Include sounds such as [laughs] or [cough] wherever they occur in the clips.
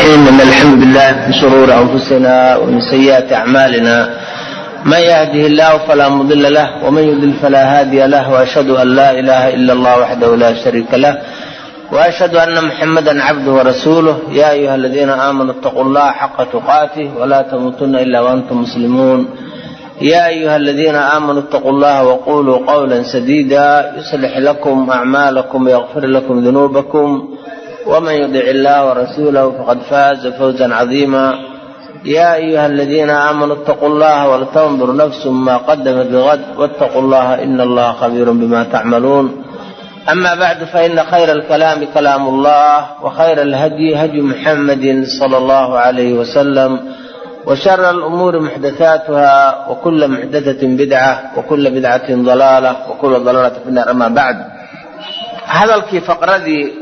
الرحيم إن الحمد لله من شرور أنفسنا ومن سيئات أعمالنا من يهده الله فلا مضل له ومن يضل فلا هادي له وأشهد أن لا إله إلا الله وحده لا شريك له وأشهد أن محمدا عبده ورسوله يا أيها الذين آمنوا اتقوا الله حق تقاته ولا تموتن إلا وأنتم مسلمون يا أيها الذين آمنوا اتقوا الله وقولوا قولا سديدا يصلح لكم أعمالكم ويغفر لكم ذنوبكم ومن يطع الله ورسوله فقد فاز فوزا عظيما يا أيها الذين آمنوا اتقوا الله ولتنظر نفس ما قدمت لغد واتقوا الله إن الله خبير بما تعملون أما بعد فإن خير الكلام كلام الله وخير الهدي هدي محمد صلى الله عليه وسلم وشر الأمور محدثاتها وكل محدثة بدعة وكل بدعة ضلالة وكل ضلالة في النار أما بعد هذا الكي فقردي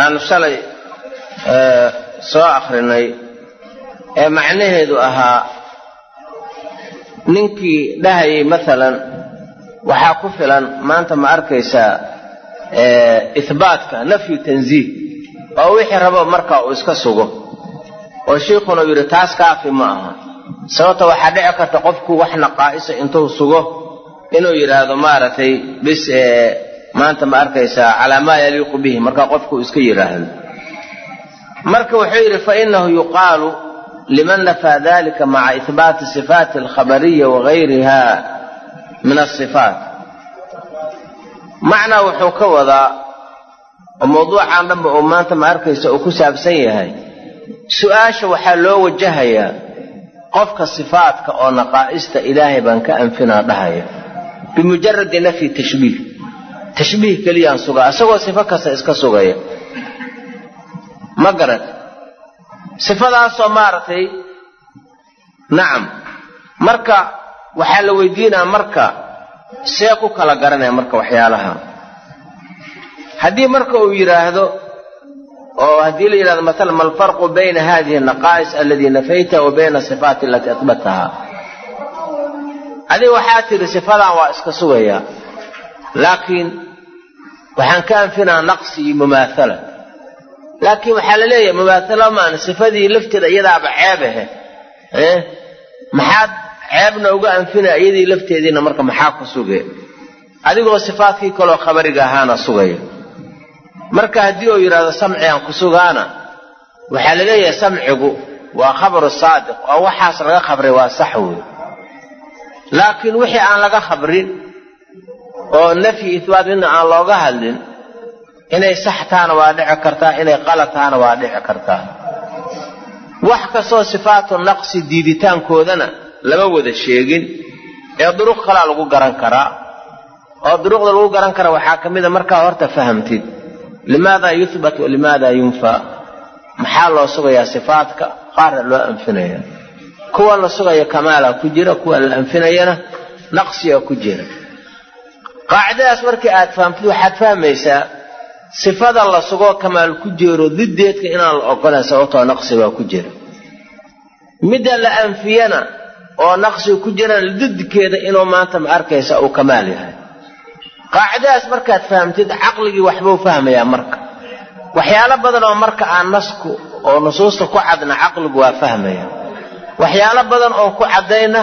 aanu shalay soo akrinay ee macnaheedu ahaa ninkii dhahayay maalan waxaa ku filan maanta ma arkaysaa ihbaatka nafyu tanziih. Oo wixii rabo marka uu iska sugo. Oo shiikhuna uu yidhi taas kaafi ma aha. Sababta waxaa dhici karta qofku wax naqaa'isa intuu sugo inuu yidhaahdo maaragtay bis maanta ma arkaysaa calaa maa yaliiqu bihi marka qofku iska yidhaahdo marka wuxuu yidhi fainahu yuqaalu liman nafaa dalika maca ihbaati sifaati alkhabariya wagayriha min asifaat. Macnaa wuxuu ka wadaa oo mawduucan dhanba uu maanta ma arkaysa uu ku saabsan yahay. Su'aasha waxaa loo wajahayaa qofka sifaadka oo naqaa'ista ilaahay baan ka anfinaa dhahaya bimujaradi nafyi tashbiih tashbiih keliyaan sugaa isagoo sifo kasta iska sugaya ma garan sifadaasoo maaragtay nacam marka waxaa la weydiinaa marka see ku kala garanaya marka waxyaalaha. Haddii marka uu yidhaahdo oo haddii la yidhahdo maala ma alfarqu bayna hadihi anaqaa'is aladii nafayta wa bayna asifaati alatii ahbataha adiga waxaa tidhi sifadan waa iska sugayaa laakiin waxaan ka anfinaa naqsi iyo mumaathala laakiin waxaa la leeyahay mumaathala maana sifadii lafteeda iyadaaba ceeb ahe. Maxaad ceebna uga anfinaa iyadii lafteediina marka maxaa ku suge adigoo sifaadkii kaloo khabariga ahaana sugaya. Marka haddii uu yidhahdo samcigaan ku sugaana waxaa la leeyahay samcigu waa khabaru saadiq oo waxaas laga khabray waa sax wey laakiin wixii aan laga khabrin oo nafyi ihbaat midna aan looga hadlin inay sax tahana waa dhici kartaa inay qalad tahana waa dhici kartaa. Wax kastoo sifaatu naqsi diiditaankoodana lama wada sheegin ee duruq kalaa lagu garan karaa. Oo duruqda lagu garan kara waxaa ka mida markaa horta fahamtid limaada yuhbat wa limaada yunfaa maxaa loo sugayaa sifaadka? Qaarna loo anfinaya kuwa la sugayo kamaalaa ku jira kuwa la anfinayana naqsigaa ku jira qaacidadaas markii aad fahamtid waxaad fahmaysaa sifada la sugoo kamaal ku jiro diddeedka inaan la ogolayn sababtoo naqsi baa ku jira. Midda la anfiyana oo naqsiga ku jirana didkeeda inuu maanta ma arkaysa uu kamaal yahay. Qaacidadaas markaad fahamtid caqligii waxbuu fahmayaa marka. Waxyaalo badan oo marka aan nasku oo nusuusta ku cadna caqligu waa fahmaya waxyaalo badan oo ku caddayna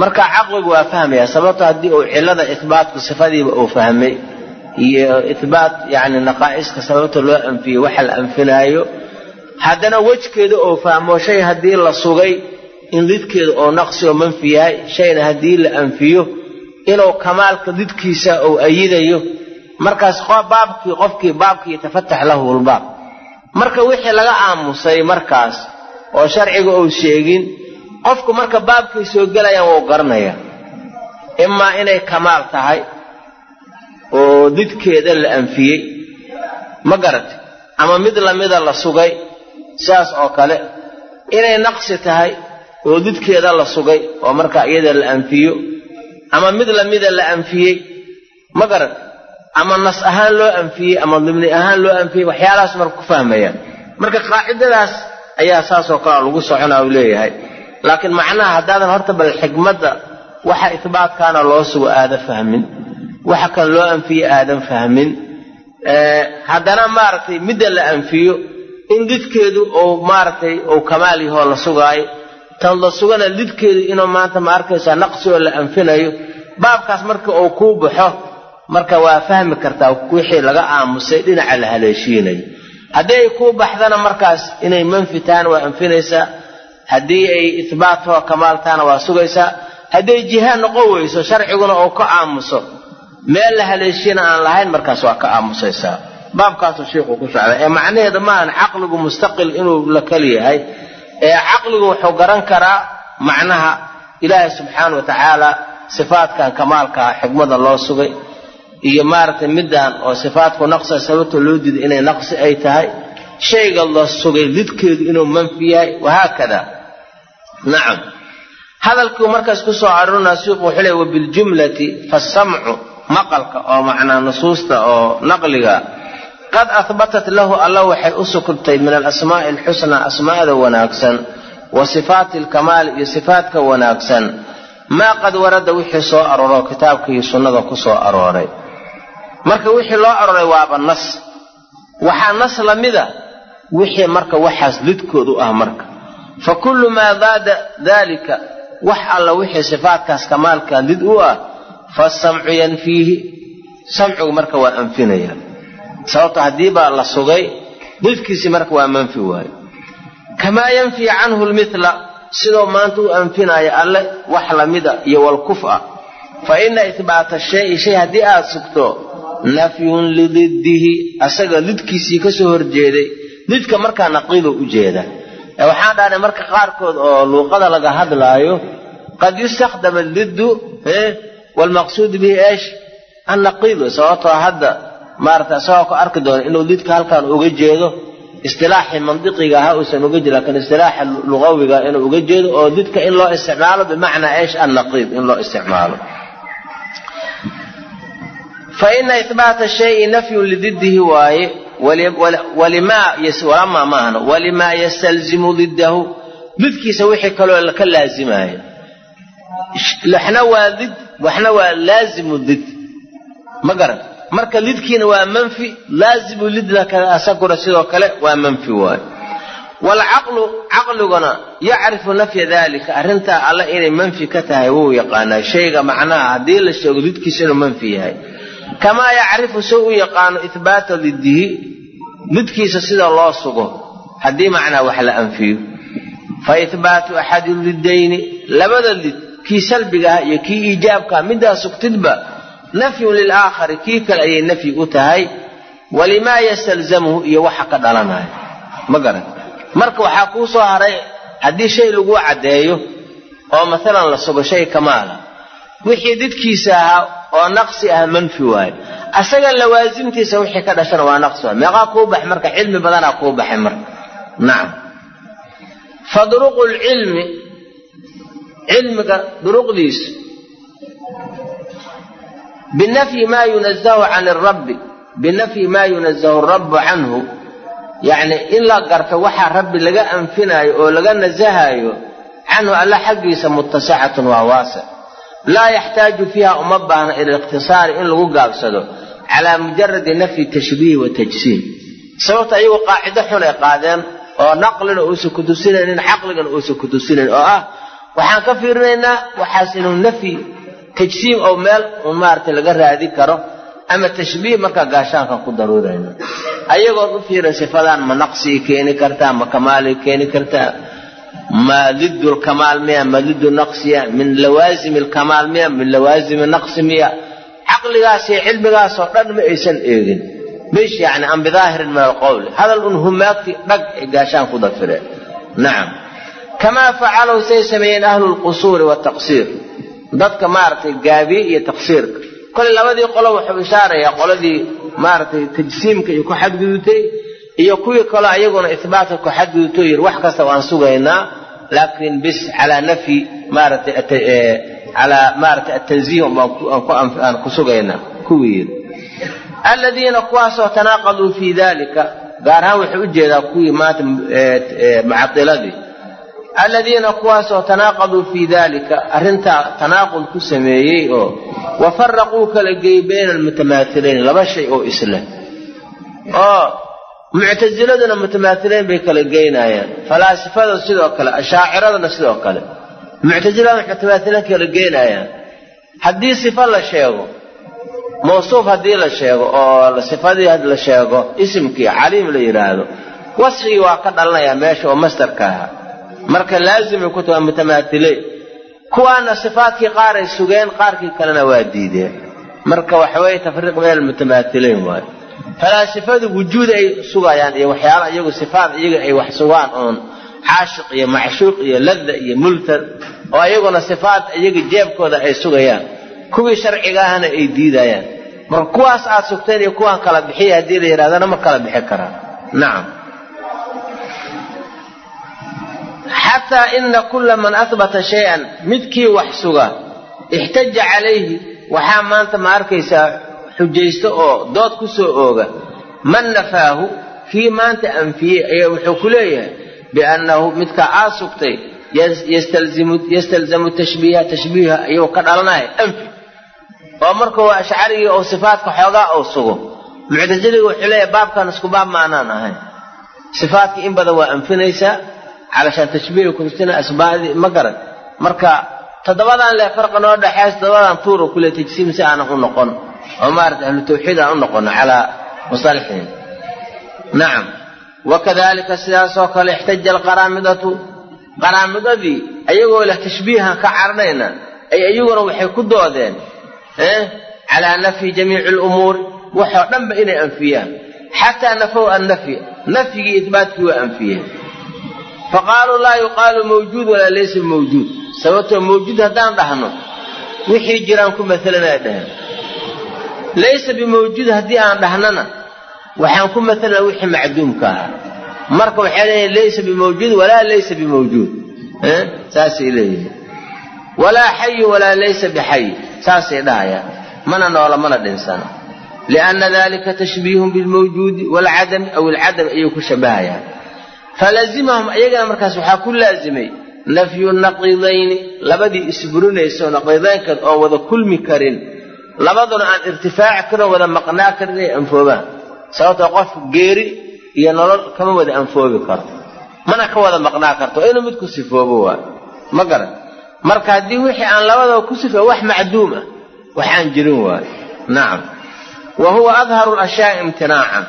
marka caqligu waa fahmaya sababto haddii uu cillada ihbaatku sifadiiba uu fahmay iyo ihbaat yacni naqaa'iska sababta loo anfiyey waxa la anfinaayo haddana wejkeeda oo fahmo shay haddii la sugay in didkeeda oo naqsi oo manfi yahay shayna haddii la anfiyo inuu kamaalka didkiisa uu ayidayo. Markaas baabkii qofkii baabkii yatafatax lahu marka wixii laga aamusay markaas oo sharciga uu sheegin qofku marka baabkay soo gelayaan wuu garanaya imaa inay kamaal tahay oo didkeeda la anfiyey. Ma garata ama mid lamida la sugay sidaas oo kale inay naqsi tahay oo didkeeda la sugay oo marka iyada la anfiyo ama mid lamida la anfiyey ma garata ama nas ahaan loo anfiyey ama dimni ahaan loo anfiyey waxyaalahaas marka ku fahmayaan. Marka qaacidadaas ayaa saasoo kale lagu soconaa uu leeyahay laakiin macnaha haddaadan horta bal xikmadda waxa ihbaatkaana loo sugo aada fahmin. Waxa kan loo anfiye aadan fahmin. Haddana maaragtay midda la anfiyo in lidkeedu uu maaragtay uu kamaal yahoo la sugaayo tan la sugana lidkeedu inuu maanta ma arkaysaa naqsi oo la anfinayo baabkaas marka uu kuu baxo marka waa fahmi kartaa wixii laga aamusay dhinaca la haleeshiinayo. Haddii ay kuu baxdana markaas inay manfi tahana waa anfinaysaa haddii ay ihbaatoo kamaal tahana waa sugaysaa hadday jiha noqon weyso sharciguna uu ka aamuso meel la haleeshiina aan lahayn markaas waa ka aamusaysaa baabkaasuu sheikhu ku socda. Ee macnaheeda maahan caqligu mustaqil inuu la keli yahay. Ee caqligu wuxuu garan karaa macnaha ilaahay subxaana wa tacaala sifaatkan kamaalkaa xikmada loo sugay. Iyo maaragtay middan oo sifaatku naqsa sababta loo diiday inay naqsi ay tahay shayga la sugay lidkeedu inuu manfi yahay. Wahaakada nacam hadalkuu markaas ku soo arorinaa suuqu wuxuu leey wabiljumlati fasamcu maqalka oo macnaa nusuusta oo naqliga. Qad ahbatat lahu alla waxay u sugtay min alasmaa'i alxusnaa asmaa'da wanaagsan wa sifaati alkamaali iyo sifaatka wanaagsan. Maa qad warada wixii soo arooro iyo sunnada ku soo arooray. Marka wixii loo arooray waaba nas. Waxaa nas lamida wixii marka waxaas lidkoodu ah marka fa kullu maa daada daalika wax alla wixii sifaatkaas kamaalka lid u ah fasamcu yanfiihi samcigu marka waa anfinaya sababto haddii baa la sugay lidkiisii marka waa manfi waayo. Kamaa yanfii canhu lmithla sidoo maanta u anfinaayo alle wax lamida iyo walkuf'a fa ina ihbaata shayi shay haddii aad sugto nafyun lididdihi asaga lidkiisii ka soo horjeeday lidka markaa naqiido u jeeda waxaan dhahnay marka qaarkood oo luuqada laga hadlaayo qad yustakdam alliddu waalmaqsuud bihi eesh? Annaqiidu sababtoo hadda maarata isagoo ku arki doona inuu lidka halkan uga jeedo istilaaxii mandiqiga ahaa uusan uga jeed laakiin istilaaxa lugawiga inuu uga jeedo oo lidka in loo isticmaalo bimacnaa eesh annaqiid in loo isticmaalo. Fa ina ihbaata shayi nafyun lididdihi waaye walamaa maahna walimaa yastalzimu diddahu. Lidkiisa wixii kaloo ka laazimaayo. Waxna waa lid waxna waa laazimu did. Ma garan. Marka lidkiina waa manfi laazimu lidna asaguna sidoo kale waa manfi waayo waalcaqlu caqliguna yacrifu nafya dalika arrintaa alle inay manfi ka tahay wuu yaqaanaa. Shayga macnaha haddii la sheego lidkiisa inuu manfi yahay kamaa yacrifu si u yaqaano ihbaata liddihi lidkiisa sida loo sugo haddii macnaa wax la anfiyo. Fa ihbaatu axadi lidayni labada lid kii salbigaah iyo kii iijaabkaah middaa sugtidba nafyun lilaakhari kii kale ayay nafyi u tahay walimaa yastalzamuhu iyo waxa ka dhalanaya ma garan marka waxaa kuu soo haray haddii shay laguu caddeeyo oo maalan la sugo shay kamaala wixii didkiisa ahaa oo naqsi ah manfi waayo asaga lawaasimtiisa wixii ka dhashana waa naqsi waay. Meeqaa kuu bax marka cilmi badanaa kuu baxay marka. Nacam fa duruqu lcilmi cilmiga duruqdiisu binafyi maa yunazahu can rabbi binafyi maa yunazahu rabbu canhu yacni in la garto waxaa rabbi laga anfinaayo oo laga nasahayo canhu alla xaggiisa muttasacatun waa waasic laa yaxtaaju fiiha uma baahna ila ikhtisaari in lagu gaabsado calaa mujaradi nafyi tashbiihi wa tajsiim sababta ayagu qaacido xun ay qaadeen oo naqlina uusan ku tusinaynin caqligana uusan ku tusinayn oo ah waxaan ka fiirinaynaa waxaas inuu nafyi tajsiim oo meel un maaragtay laga raadi karo ama tashbiih markaa gaashaankan ku daruurayna. Ayagoon u fiirin sifadan ma naqsigay keeni kartaa ma kamaalay keeni kartaa ma liddu lkamaal miya ma liddu naqsiya min lawaasimi lkamaal miya min lawaasimi naqsi miya. Caqligaas iyo cilmigaasoo dhan ma aysan eegin. Bish yani an min alqowli hadal un humaagti dhag ay gaashaan ku dafireen nacam kamaa facalahu say sameeyeen ahlu lqusuuri wataqsiir dadka maaragtay gaabiye iyo taqsiirka koley labadii qolo wuxuu ishaarayaa qoladii maaragtay tajsiimka iyo ku xadgudubtay iyo kuwii kaloo ayaguna ihbaatka ku xadgudubto yiri wax kasta waan sugaynaa laakiin bis calaa nafyi maaragtay calaa maaragtay atanziih aan ku sugaynaa kuwii. Yiri aladiina kuwaasoo tanaaqaduu fii dalika gaar ahaan wuxuu u jeedaa kuwii maanta mucadiladii. Aladiina kuwaasoo tanaaqaduu fii dalika arrintaa tanaaqud ku sameeyey oo wafaraquu kala geeyey bayna almutamaahilayn laba shay oo isleh oo muctasiladuna mutamaatileyn bay kala geynayaan falaasifada sidoo kale ashaaciraduna sidoo kale. Muctasilada mutamaatileyn kala geynayaan haddii sifo la sheego mawsuuf haddii la sheego oo sifadii la sheego isimkii caliim la yidhaahdo wasfigii waa ka dhalanayaa meesha oo mastarka ahaa. Marka laazimay ku tahay mutamaatileyn kuwaana sifaadkii qaar ay sugeen qaarkii kalena waa diideen. Marka waxaweye tafriiq meel almutamaatileyn waayo falaasifadu wujuud ay sugayaan iyo waxyaala iyagu sifaad iyaga ay wax sugaan oon caashiq iyo macshuuq iyo ladda iyo multad oo iyaguna sifaad iyaga jeebkooda ay sugayaan. Kuwii sharciga ahna ay diidayaan. Marka kuwaas aad sugteen iyo kuwaan kala bixiya haddii la yidhahdana ma kala bixi karaan. Nacam xataa ina kula man ahbata shay-an midkii wax suga ixtaja calayhi waxaa maanta ma arkaysaa xujaysto oo dood ku soo ooga man nafaahu kii maanta anfiyey ayaa wuxuu ku leeyahay biannahu midkaa aa sugtay yastalzamu tashbiiha tashbiiha ayuu ka dhalanaya anfi. Oo markuu ashcarigii oo sifaadka xoogaa uu sugo. Muctasiliga wuxuu leeyahay baabkan isku baab maanaan ahayn. Sifaadka in badan waa anfinaysaa calashaan tashbiiha kutusina asbaadii ma garan marka toddobadan leh farqa noo dhexeys toddobadan tuuro kule tajsiim si aanan u noqon oo maarata ahlu tawxiid aan u noqono calaa musalixihim nacam wakadalika sidaasoo kale ixtaja alqaraamidatu qaraamidadii ayagoo leh tashbiihan ka carnayna ay iyaguna waxay ku doodeen calaa nafyi jamiici lumuuri waxoo dhanba inay anfiyaan. Xataa nafow annafy nafyigii itbaatkii waa anfiyeen. Faqaaluu laa yuqaalu mawjuud walaa laysa mawjuud. Sababtoo mawjuud haddaan dhahno wixii jiraan ku maalanaa dhaheen laysa bimawjuud haddii aan dhahnana waxaan ku maalanaa wixii macduumka ahaa marka waxay leeyihiin laysa bimawjuud walaa laysa bimawjuud. Saasay leeyihiin. Walaa xayu walaa laysa bixayi saasay dhahayaan. Mana noola mana dhinsana. Lianna dalika tashbiihun bilmawjuudi waalcadami aw alcadam ayuu ku shabahayaan. Falazimahum ayagana markaas waxaa ku laazimay nafyu naqidayni labadii isburinayso naqidaynkan oon wada kulmi karin labaduna aan irtifaaci karin wada maqnaa karin inay anfoobaan sababtoo qof geeri iyo nolol kama wada anfoobi karo mana ka wada maqnaa karto. Inuu mid ku sifoobo waayo ma garan. Marka haddii wixii aan labadaba ku sifo wax macduum ah. Waxaan jirin waayo nacam wa huwa adharu lashyaai imtinaacan.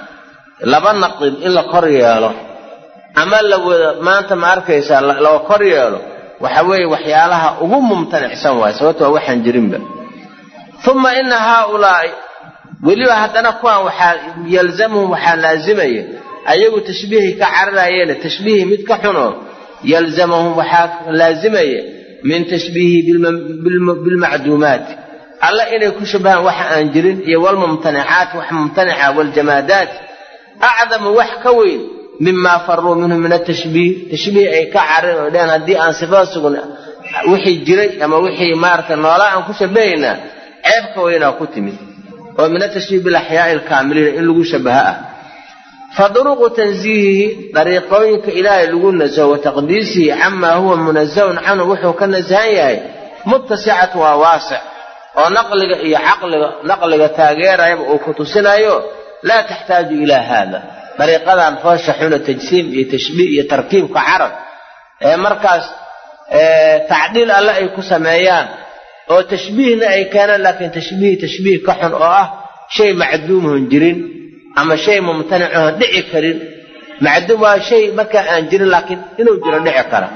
Laba naqid in la kor yeelo ama la wada maanta ma arkaysaa loo kor yeelo waxa weeye waxyaalaha ugu mumtanicsan waayo sababto waa waxaan jirinba uma ina haaulaa'i weliba haddana kuwaan waxaa yalzamuhum waxaa laazimaya ayagu tashbiihay ka cararayeene tashbiihi mid ka xuno yalzamahum waxaa laazimaya min tashbiihi bilmacduumaati alla inay ku shabahaan waxa aan jirin iyo walmumtanicaat wax mumtanica waljamaadaat acdamu wax ka weyn mima faruu minhu min atashbiih tashbiih ay ka careen oo dheen haddii aan sifada sugun wixii jiray ama wixii maarata noolaa aan ku shabahaynaa ceebka weynaa ku timid oo min atashbiih bilaxyaai alkaamiliina in lagu shabaha ah. Fa duruqu tansiihihi dariiqooyinka ilaahay lagu nasaho wa taqdiisihi camaa huwa munazahun canhu wuxuu ka nasahan yahay muttasicatu waa waasic oo naqliga iyo caqliga naqliga taageerayaba uu ku tusinayo laa taxtaaju ilaa haada. Dariiqadan foosha xuna tajsiim iyo tashbiih iyo tarkiibka carab ee markaas tacdiil alle ay ku sameeyaan oo tashbiihna ay keenaan laakiin tashbiih tashbiih ka xun oo ah shay macduumahon jirin ama shay mumtanicahon dhici karin. Macduum waa shay markaa aan jirin laakiin inuu jiro dhici kara.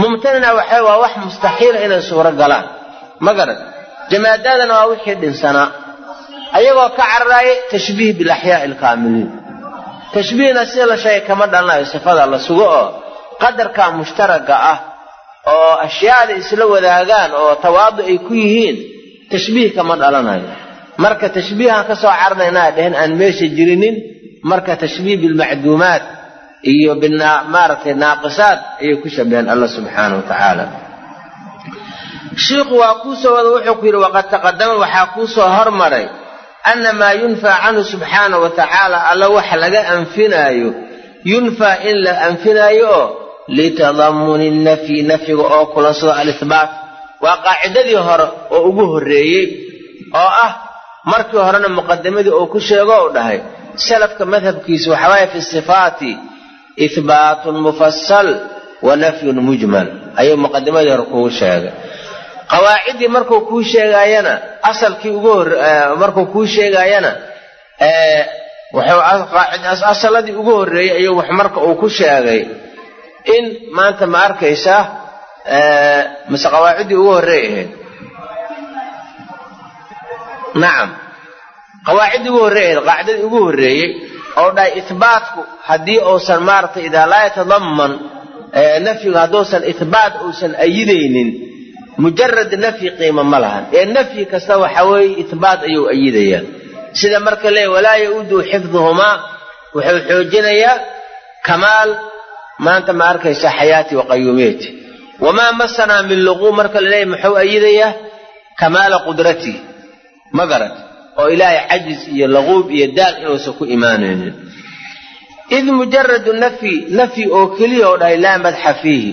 Mumtanicna waxa waa wax mustaxiila inay suuro galaan. Ma garan jamaadaadana waa wixii dhinsanaa ayagoo ka cararaaya tashbiih bilaxyaai alkaamiliin tashbiihna sida la sheegay kama dhalanayo sifada la sugo oo qadarka mushtaraga ah oo ashyaada isla wadaagaan oo tawaadu ay ku yihiin tashbiih kama dhalanayo. Marka tashbiihaan ka soo cararaynaa dhehen aan meesha jirinin marka tashbiih bilmacduumaat iyo maaragtay naaqisaad ayay ku shabaheen alla subxaana wa tacaala. Shiikhu waa kuusoo wada wuxuu ku yidhi waqad taqadama waxaa kuusoo hormaray ana maa yunfaa canhu subxaana wa tacaala alla waxa laga anfinaayo. Yunfaa in la anfinaayo oo litadamuni nafyi nafyiga oo kulansado alihbaat waa qaacidadii hore oo ugu horreeyey oo ah markii horena muqadamadii uu ku sheego u dhahay salafka madhabkiisa waxaa waaye fi sifaati ihbaatun mufasal wa nafyun mujmal ayuu muqadimadii hore kugu sheegay qawaaciddii markuu kuu sheegaayana asalkii ugu markuu kuu sheegaayana asaladii ugu horreeyey ayuu wax marka uu ku sheegay in maanta ma arkaysa mise qawaaciddii ugu horreey ahayd. Nacam qawaaciddii ugu horreey ahayd qaacidadii ugu horreeyey oo dhahay ihbaatku haddii uusan maaragtay idaa laa yatadaman nafyigu hadduusan ihbaat uusan ayidaynin mujarad nafyi qiima ma lahan. Ee nafyi kasta waxa weeye ihbaat ayuu ayidayaa. Sida marka leey walaa ya-udu xifduhumaa wuxuu xoojinayaa kamaal maanta ma arkaysa xayaati wa qayuumiyati wamaa masanaa min luquu marka la leeya muxuu ayidayaa? Kamaala qudrati. Ma garat oo ilaahay cajis iyo laquub iyo daal inuusan ku imaanaynin. Id mujaradu nafyi nafyi oo keliya oo dhahay laa madxa fiihi.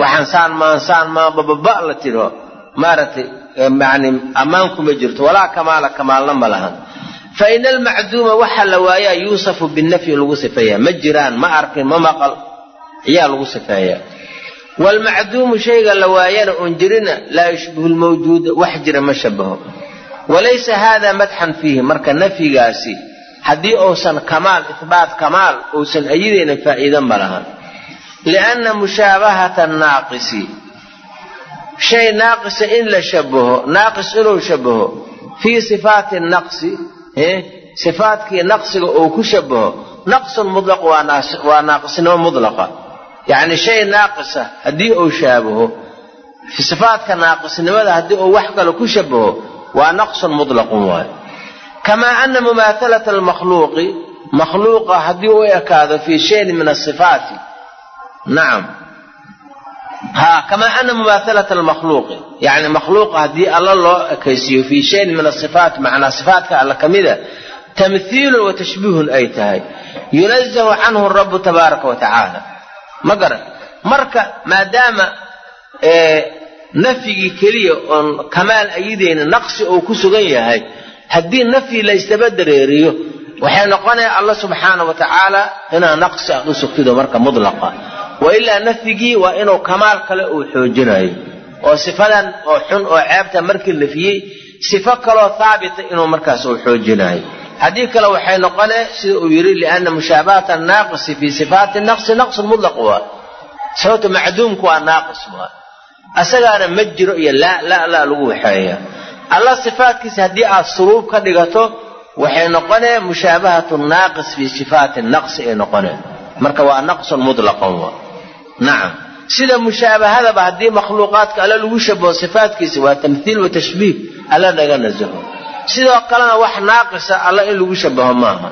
Waxaan saan maan saan maan bababa la tiro. Maaragtay yani ammaan kuma jirto. Walaa kamaala kamaalna ma lahan. Fa ina almacduuma waxa la waayaa yuusafu binafyi lagu sifeeyaa. Ma jiraan ma arkin ma maqal ayaa lagu sifeeyaa waalmacduumu shayga la waayana oon jirina laa yushbihu lmawjuuda wax jira ma shabaho. Walaysa haada madxan fiihi marka nafyigaasi haddii uusan kamaal ihbaat kamaal uusan ayidayna faa'iida ma lahan lianna mushaabahata naaqisi shay naaqisa in la shabaho naaqis inuu shabaho fii sifaati naqsi sifaatkii naqsiga uu ku shabaho naqsun mutlaq waa naaqisnimo mutlaqa yacni shay naaqisa haddii uu shaabaho sifaatka naaqisnimada haddii uu wax kale ku shabaho waa naqsun mutlaqun waayo kamaa ana mumaahalata almakhluuqi makhluuqa haddii u ekaado fii shayin min asifaati nacam ha kamaa ana mumaahalata almakhluuqi yacni makhluuqa haddii alla loo ekaysiiyo fii shayin min asifaat macnaa sifaatka alla ka mida tamhiilun wa tashbiihun ay tahay. Yunazahu canhu rabu tabaaraka wa ma garan. Marka maadaama nafyigii keliya oon kamaal ayidayna naqsi uu ku sugan yahay haddii nafyi la ysdaba dareeriyo waxay noqonaya alla subxaana wa tacaala inaa naqsi aad u sugtido marka mutlaqa wa ilaa nafyigii waa inuu kamaal kale uu xoojinayo oo sifadan oo xun oo ceebta markii nafiyey sifo kaloo haabita inuu markaas uu xoojinayo haddii kale waxay noqonee sida uu yidhi liana mushaabahata naaqisi fii sifaati naqsi naqsun mutlaq waa. Sababta macduumku waa naaqis waa. Asagaana ma jiro iyo laa laa laa lagu waxeeya. Alla sifaatkiisa haddii aad suruub ka dhigato waxay noqonee mushaabahatu naaqis fii sifaati naqsi ay noqonee marka waa naqsun mutlaqan waa. Nacam sida mushaabahadaba haddii makhluuqaadka alla lagu shabaho sifaatkiisa waa tamthiil wa alla naga nasaho sidoo kalena wax naaqisa alla in lagu shabaho maaha.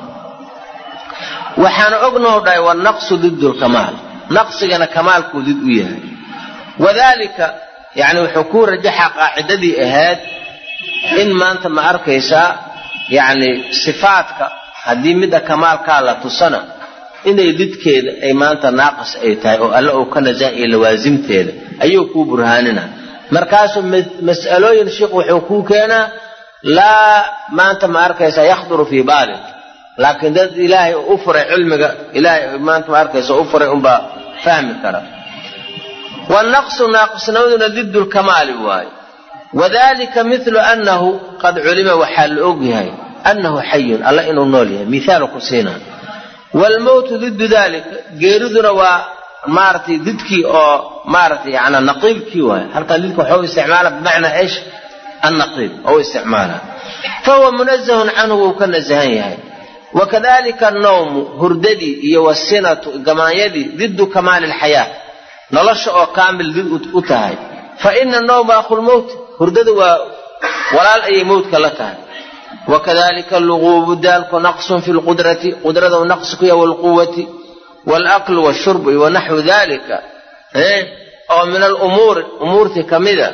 Waxaana ognaho dhahay wanaqsu diddu lkamaal naqsigana kamaalkuu did u yahay. Wadalika yani wuxuu kuu rajaxaa qaacidadii ahayd in maanta ma arkaysaa yacni sifaadka haddii midda kamaalkaa la tusana inay didkeeda ay maanta naaqis ay tahay oo alle uu ka nasaa'iyo lawaasimteeda ayuu kuu burhaanina markaasuu mas'alooyin sheikh wuxuu kuu keenaa laa maanta ma arkaysaa yakhduru fii baalik laakiin dad ilaahay u furay cilmiga ilaahay maanta ma arkaysa u furay unbaa fahmi kara. Wanaqsu naaqisnimaduna diddu lkamaali waayo wadalika milu annahu qad culima waxaa la ogyahay annahu xayun alla inuu nool yahay miaalu ku siina. Waalmowtu diddu dalika geeriduna waa maaratay didkii oo maaratay yana naqiibkii waay. Halkan didka waxau isticmaala bimacnaa esh annaqiib ou isticmaala fahuwa munazahun canhu wuu ka nasahan yahay wakadalika annawmu hurdadii iyo wasinatu gamaanyadii diddu kamaali lxayaa nolosha oo kaamil did u tahay fa ina nawma akhulmowt hurdada waa walaal ayay mowtka la tahay wakadalika alluquubu daalku naqsun fi lqudrati qudrada naqsi ku yahay walquwati waalaklu washurbi wanaxwu dalika oo min alumuuri umuurtii ka mida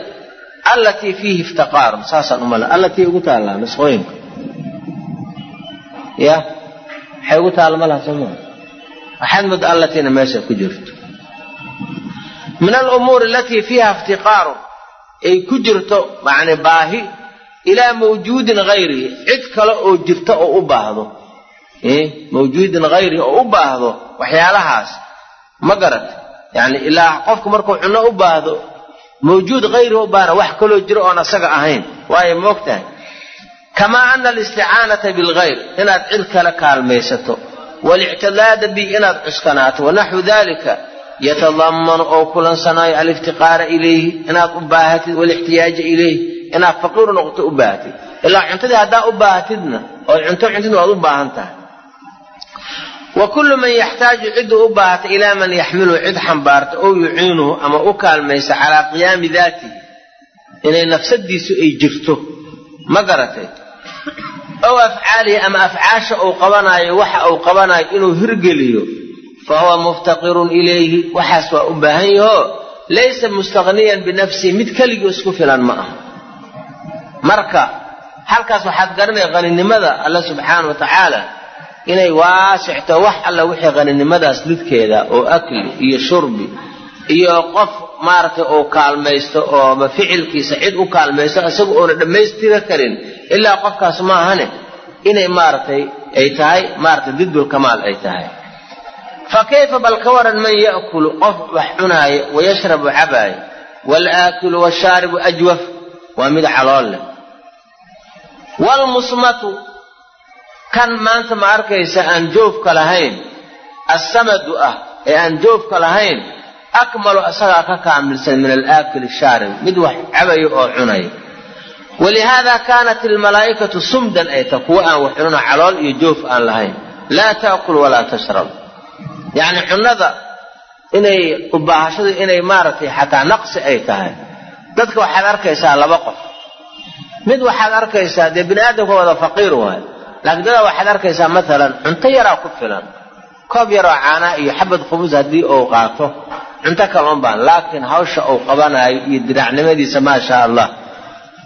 allatii fiihi iftiqaarun saasaan umala allatii ugu taallaa nusqooyinka ya? Waxay ugu taalla malaha sooma waxaad mudda allatiina meesha ku jirto. Min alumuuri alatii fiiha iftiqaarun ay ku jirto yani baahi ilaa mawjuudin hayrihi cid kale oo jirta oo u baahdo. Mawjuudin hayri oo u baahdo waxyaalahaas. Ma garat yani ilaa qofku markuu cunno u baahdo mawjuud hayri u baahna wax kaloo jiro oon asaga ahayn waayo moogtahay kamaa ana alisticaanata bilghayr inaad cid kale kaalmaysato walictidaada bi inaad cuskanaato wanaxwu dalika yatadamanu oo kulansanaayo aliftiqaara ilayhi inaad u baahatid walixtiyaaja ilayhi inaad faqiiru noqoto u baahatid ilaa cuntadii haddaa u baahatidna ood cunto cuntid waad u baahan tahay wa kullu man yaxtaaju cidduu u baahata ilaa man yaxmiluhu cid xambaarta ow yuciinuhu ama u kaalmaysa calaa qiyaami daatihi inay nafsadiisu ay jirto. Ma garatay? Ow afcaalihi ama afcaasha uu qabanaayo waxa uu qabanaayo inuu hirgeliyo fa huwa muftaqirun ilayhi waxaas waa u baahan yahoo laysa mustaqniyan binafsihi mid keligii isku filan ma aha. Marka halkaas waxaad garanaya qaninimada alla subxaana wa inay waasicto wax alla wixii qaninimadaas lidkeeda oo akli iyo shurbi iyo qof maaragtay uu kaalmaysto oo ma ficilkiisa cid u kaalmaysto isaga oona dhammaystira karin ilaa qofkaas ma ahane inay maaragtay ay tahay maaragtay didulkamaal ay tahay. Fa kayfa bal ka waran man ya'kulu qof wax cunaayo wayashrabu cabaayo waalaakilu washaaribu ajwaf waa mid calool leh. Waalmusmatu kan maanta ma arkaysa aan joofka lahayn assamadu ah ee aan joofka lahayn akmalu asagaa ka kaamilsan min alaakili shaarib mid wax cabayo oo cunaya walihaada kaanat almalaa'ikatu sumdan ay ta kuwa aan wax cuno calool iyo joof aan lahayn. Laa taakul walaa tashrab. Yacni cunnada inay ubaahashadu inay maaragtay xataa naqsi ay tahay. Dadka waxaad arkaysaa laba qof. Mid waxaad arkaysaa dee bini aadamka wada faqiir waay laakiin dadaa waxaad arkaysaa maalan cunto yaraa ku filan. Koob yaroo caanaa iyo xabad khubus haddii uu qaato. Cunto kaloon baan laakiin hawsha uu qabanaayo iyo diracnimadiisa maasha allah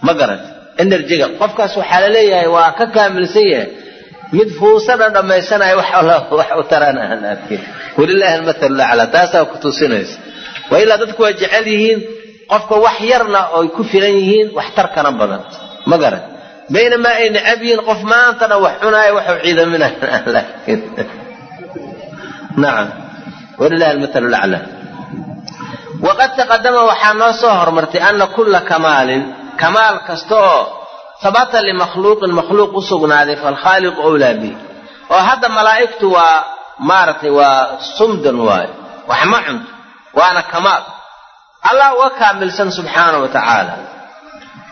ma garat enerjiga. Qofkaas waxaa la leeyahay waa ka kaamilsan yahay. Mid fuusana dhammaysanaya wax u taraan aan arkin. Walilaahi taasaa ku tusinaysa. Waa ilaa dadku waa jecel yihiin qofka wax yarna oy ku filan yihiin wax badan ma garan baynamaa ay necab yihiin qof maantana wax cunaayo waxu ciidaminaya [laughs] laakiin. Nacam walilahi almathalu laclaa waqad taqadama waxaa noo soo hormartay ana kulla kamaalin kamaal kasta oo habata limakhluuqin makhluuq u sugnaaday falkhaaliqu owlaa bi. Oo hadda malaa'igtu waa maaragtay waa sumdan waayo wax ma cunto waana kamaal. Allah uga kaamilsan subxaana wa tacaala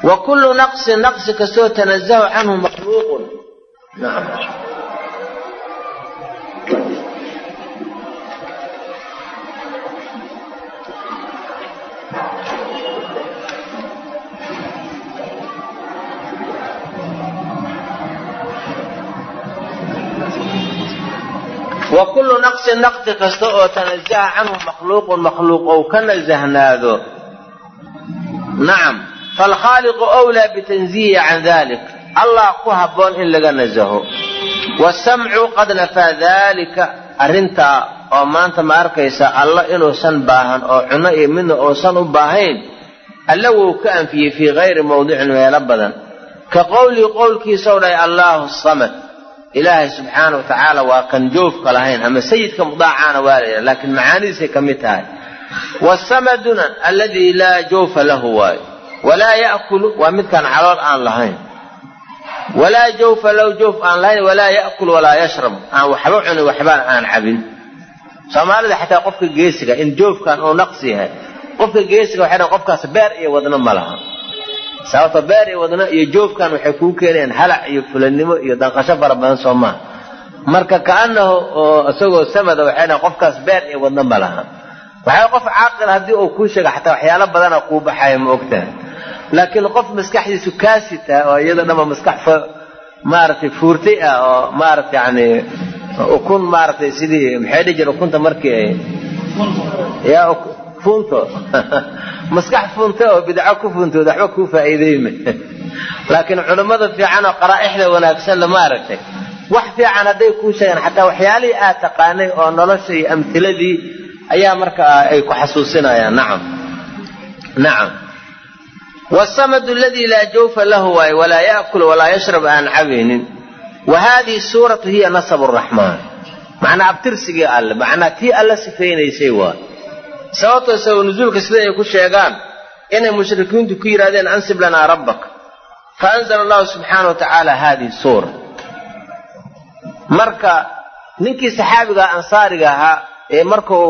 wa kullu naqsin naqsi kastoo tanazahu canhu makhluuqun wa kullu naqsin naqsi kasta oo tanazaha canhu makhluuqun makhluuq ou ka nasahnaado nacam faalkhaaliqu wlaa bitanziihi can dalik allah ku habboon in laga nasaho waasamcu qad nafaa daalika arrintaa oo maanta ma arkaysa alla inuusan baahan oo cunno iyo midna uusan u baahayn alla wuu ka anfiyey fii hayri mawdicin meelo badan ka qowlihi qowlkiisau dhahay allaahu samad ilaahay subxaana wa waa kan joofka lahayn ama sayidka mudaacaana waa layidhaha laakiin macaanidiisay ka mid tahay wasamaduna alladii laa jawfa lahu waayo walaa ya'kulu waa midkaan calool aan lahayn. Walaa jawfa lahu jawf aan lahayn walaa ya'kul walaa yashrab. Aan waxba cunin waxbaan aan cabin. Soomaalida xataa qofka geesiga in joofkan uu naqsi yahay qofka geesiga waxay dhahan qofkaas beer iyo wadno ma laha. Sababto beer iyo wadno iyo joofkan waxay kuu keenayaan halac iyo fulannimo iyo danqasho fara badan soo maaha marka kaanahu oo isagoo samada waxay dhahan qofkaas beer iyo wadno ma laha. Waxaa qof caaqil haddii uu kuu sheega xataa waxyaalo badana kuu baxaya ma ogtahay laakiin qof maskaxdiisu kaasi tahay oo iyada dhama maskax maaragtay fuurtay ah oo maaragtay yani ukun maaragtay sidii maxay dhihi jira ukunta markii yaa funto [laughs] maskax funta oo bidco ku funtooda waxba kuu faa'iideyme [laughs] laakiin culummada fiican oo qaraa'ixda wanaagsan la maaragtay wax fiican hadday kuu sheegaan xataa waxyaalihii aad taqaanay oo nolosha iyo amhiladii ayaa markaa ay ku xasuusinayaan. Nacam. Nacam wsamadu aladii laa jawfa lahu waay walaa yaakul walaa yashrab aan cabaynin wa haadihi suuratu hiya nasab raxmaan macnaa abtirsigii alle macnaa tii alle sifaynaysay waa sababtoo sabab nusuulka sida ay ku sheegaan inay mushrikiintu ku yidhahdeen ansib lanaa rabbak fa anzala allahu subxaana wa tacaala haadihi suura marka ninkii saxaabiga ansaariga ahaa ee markuu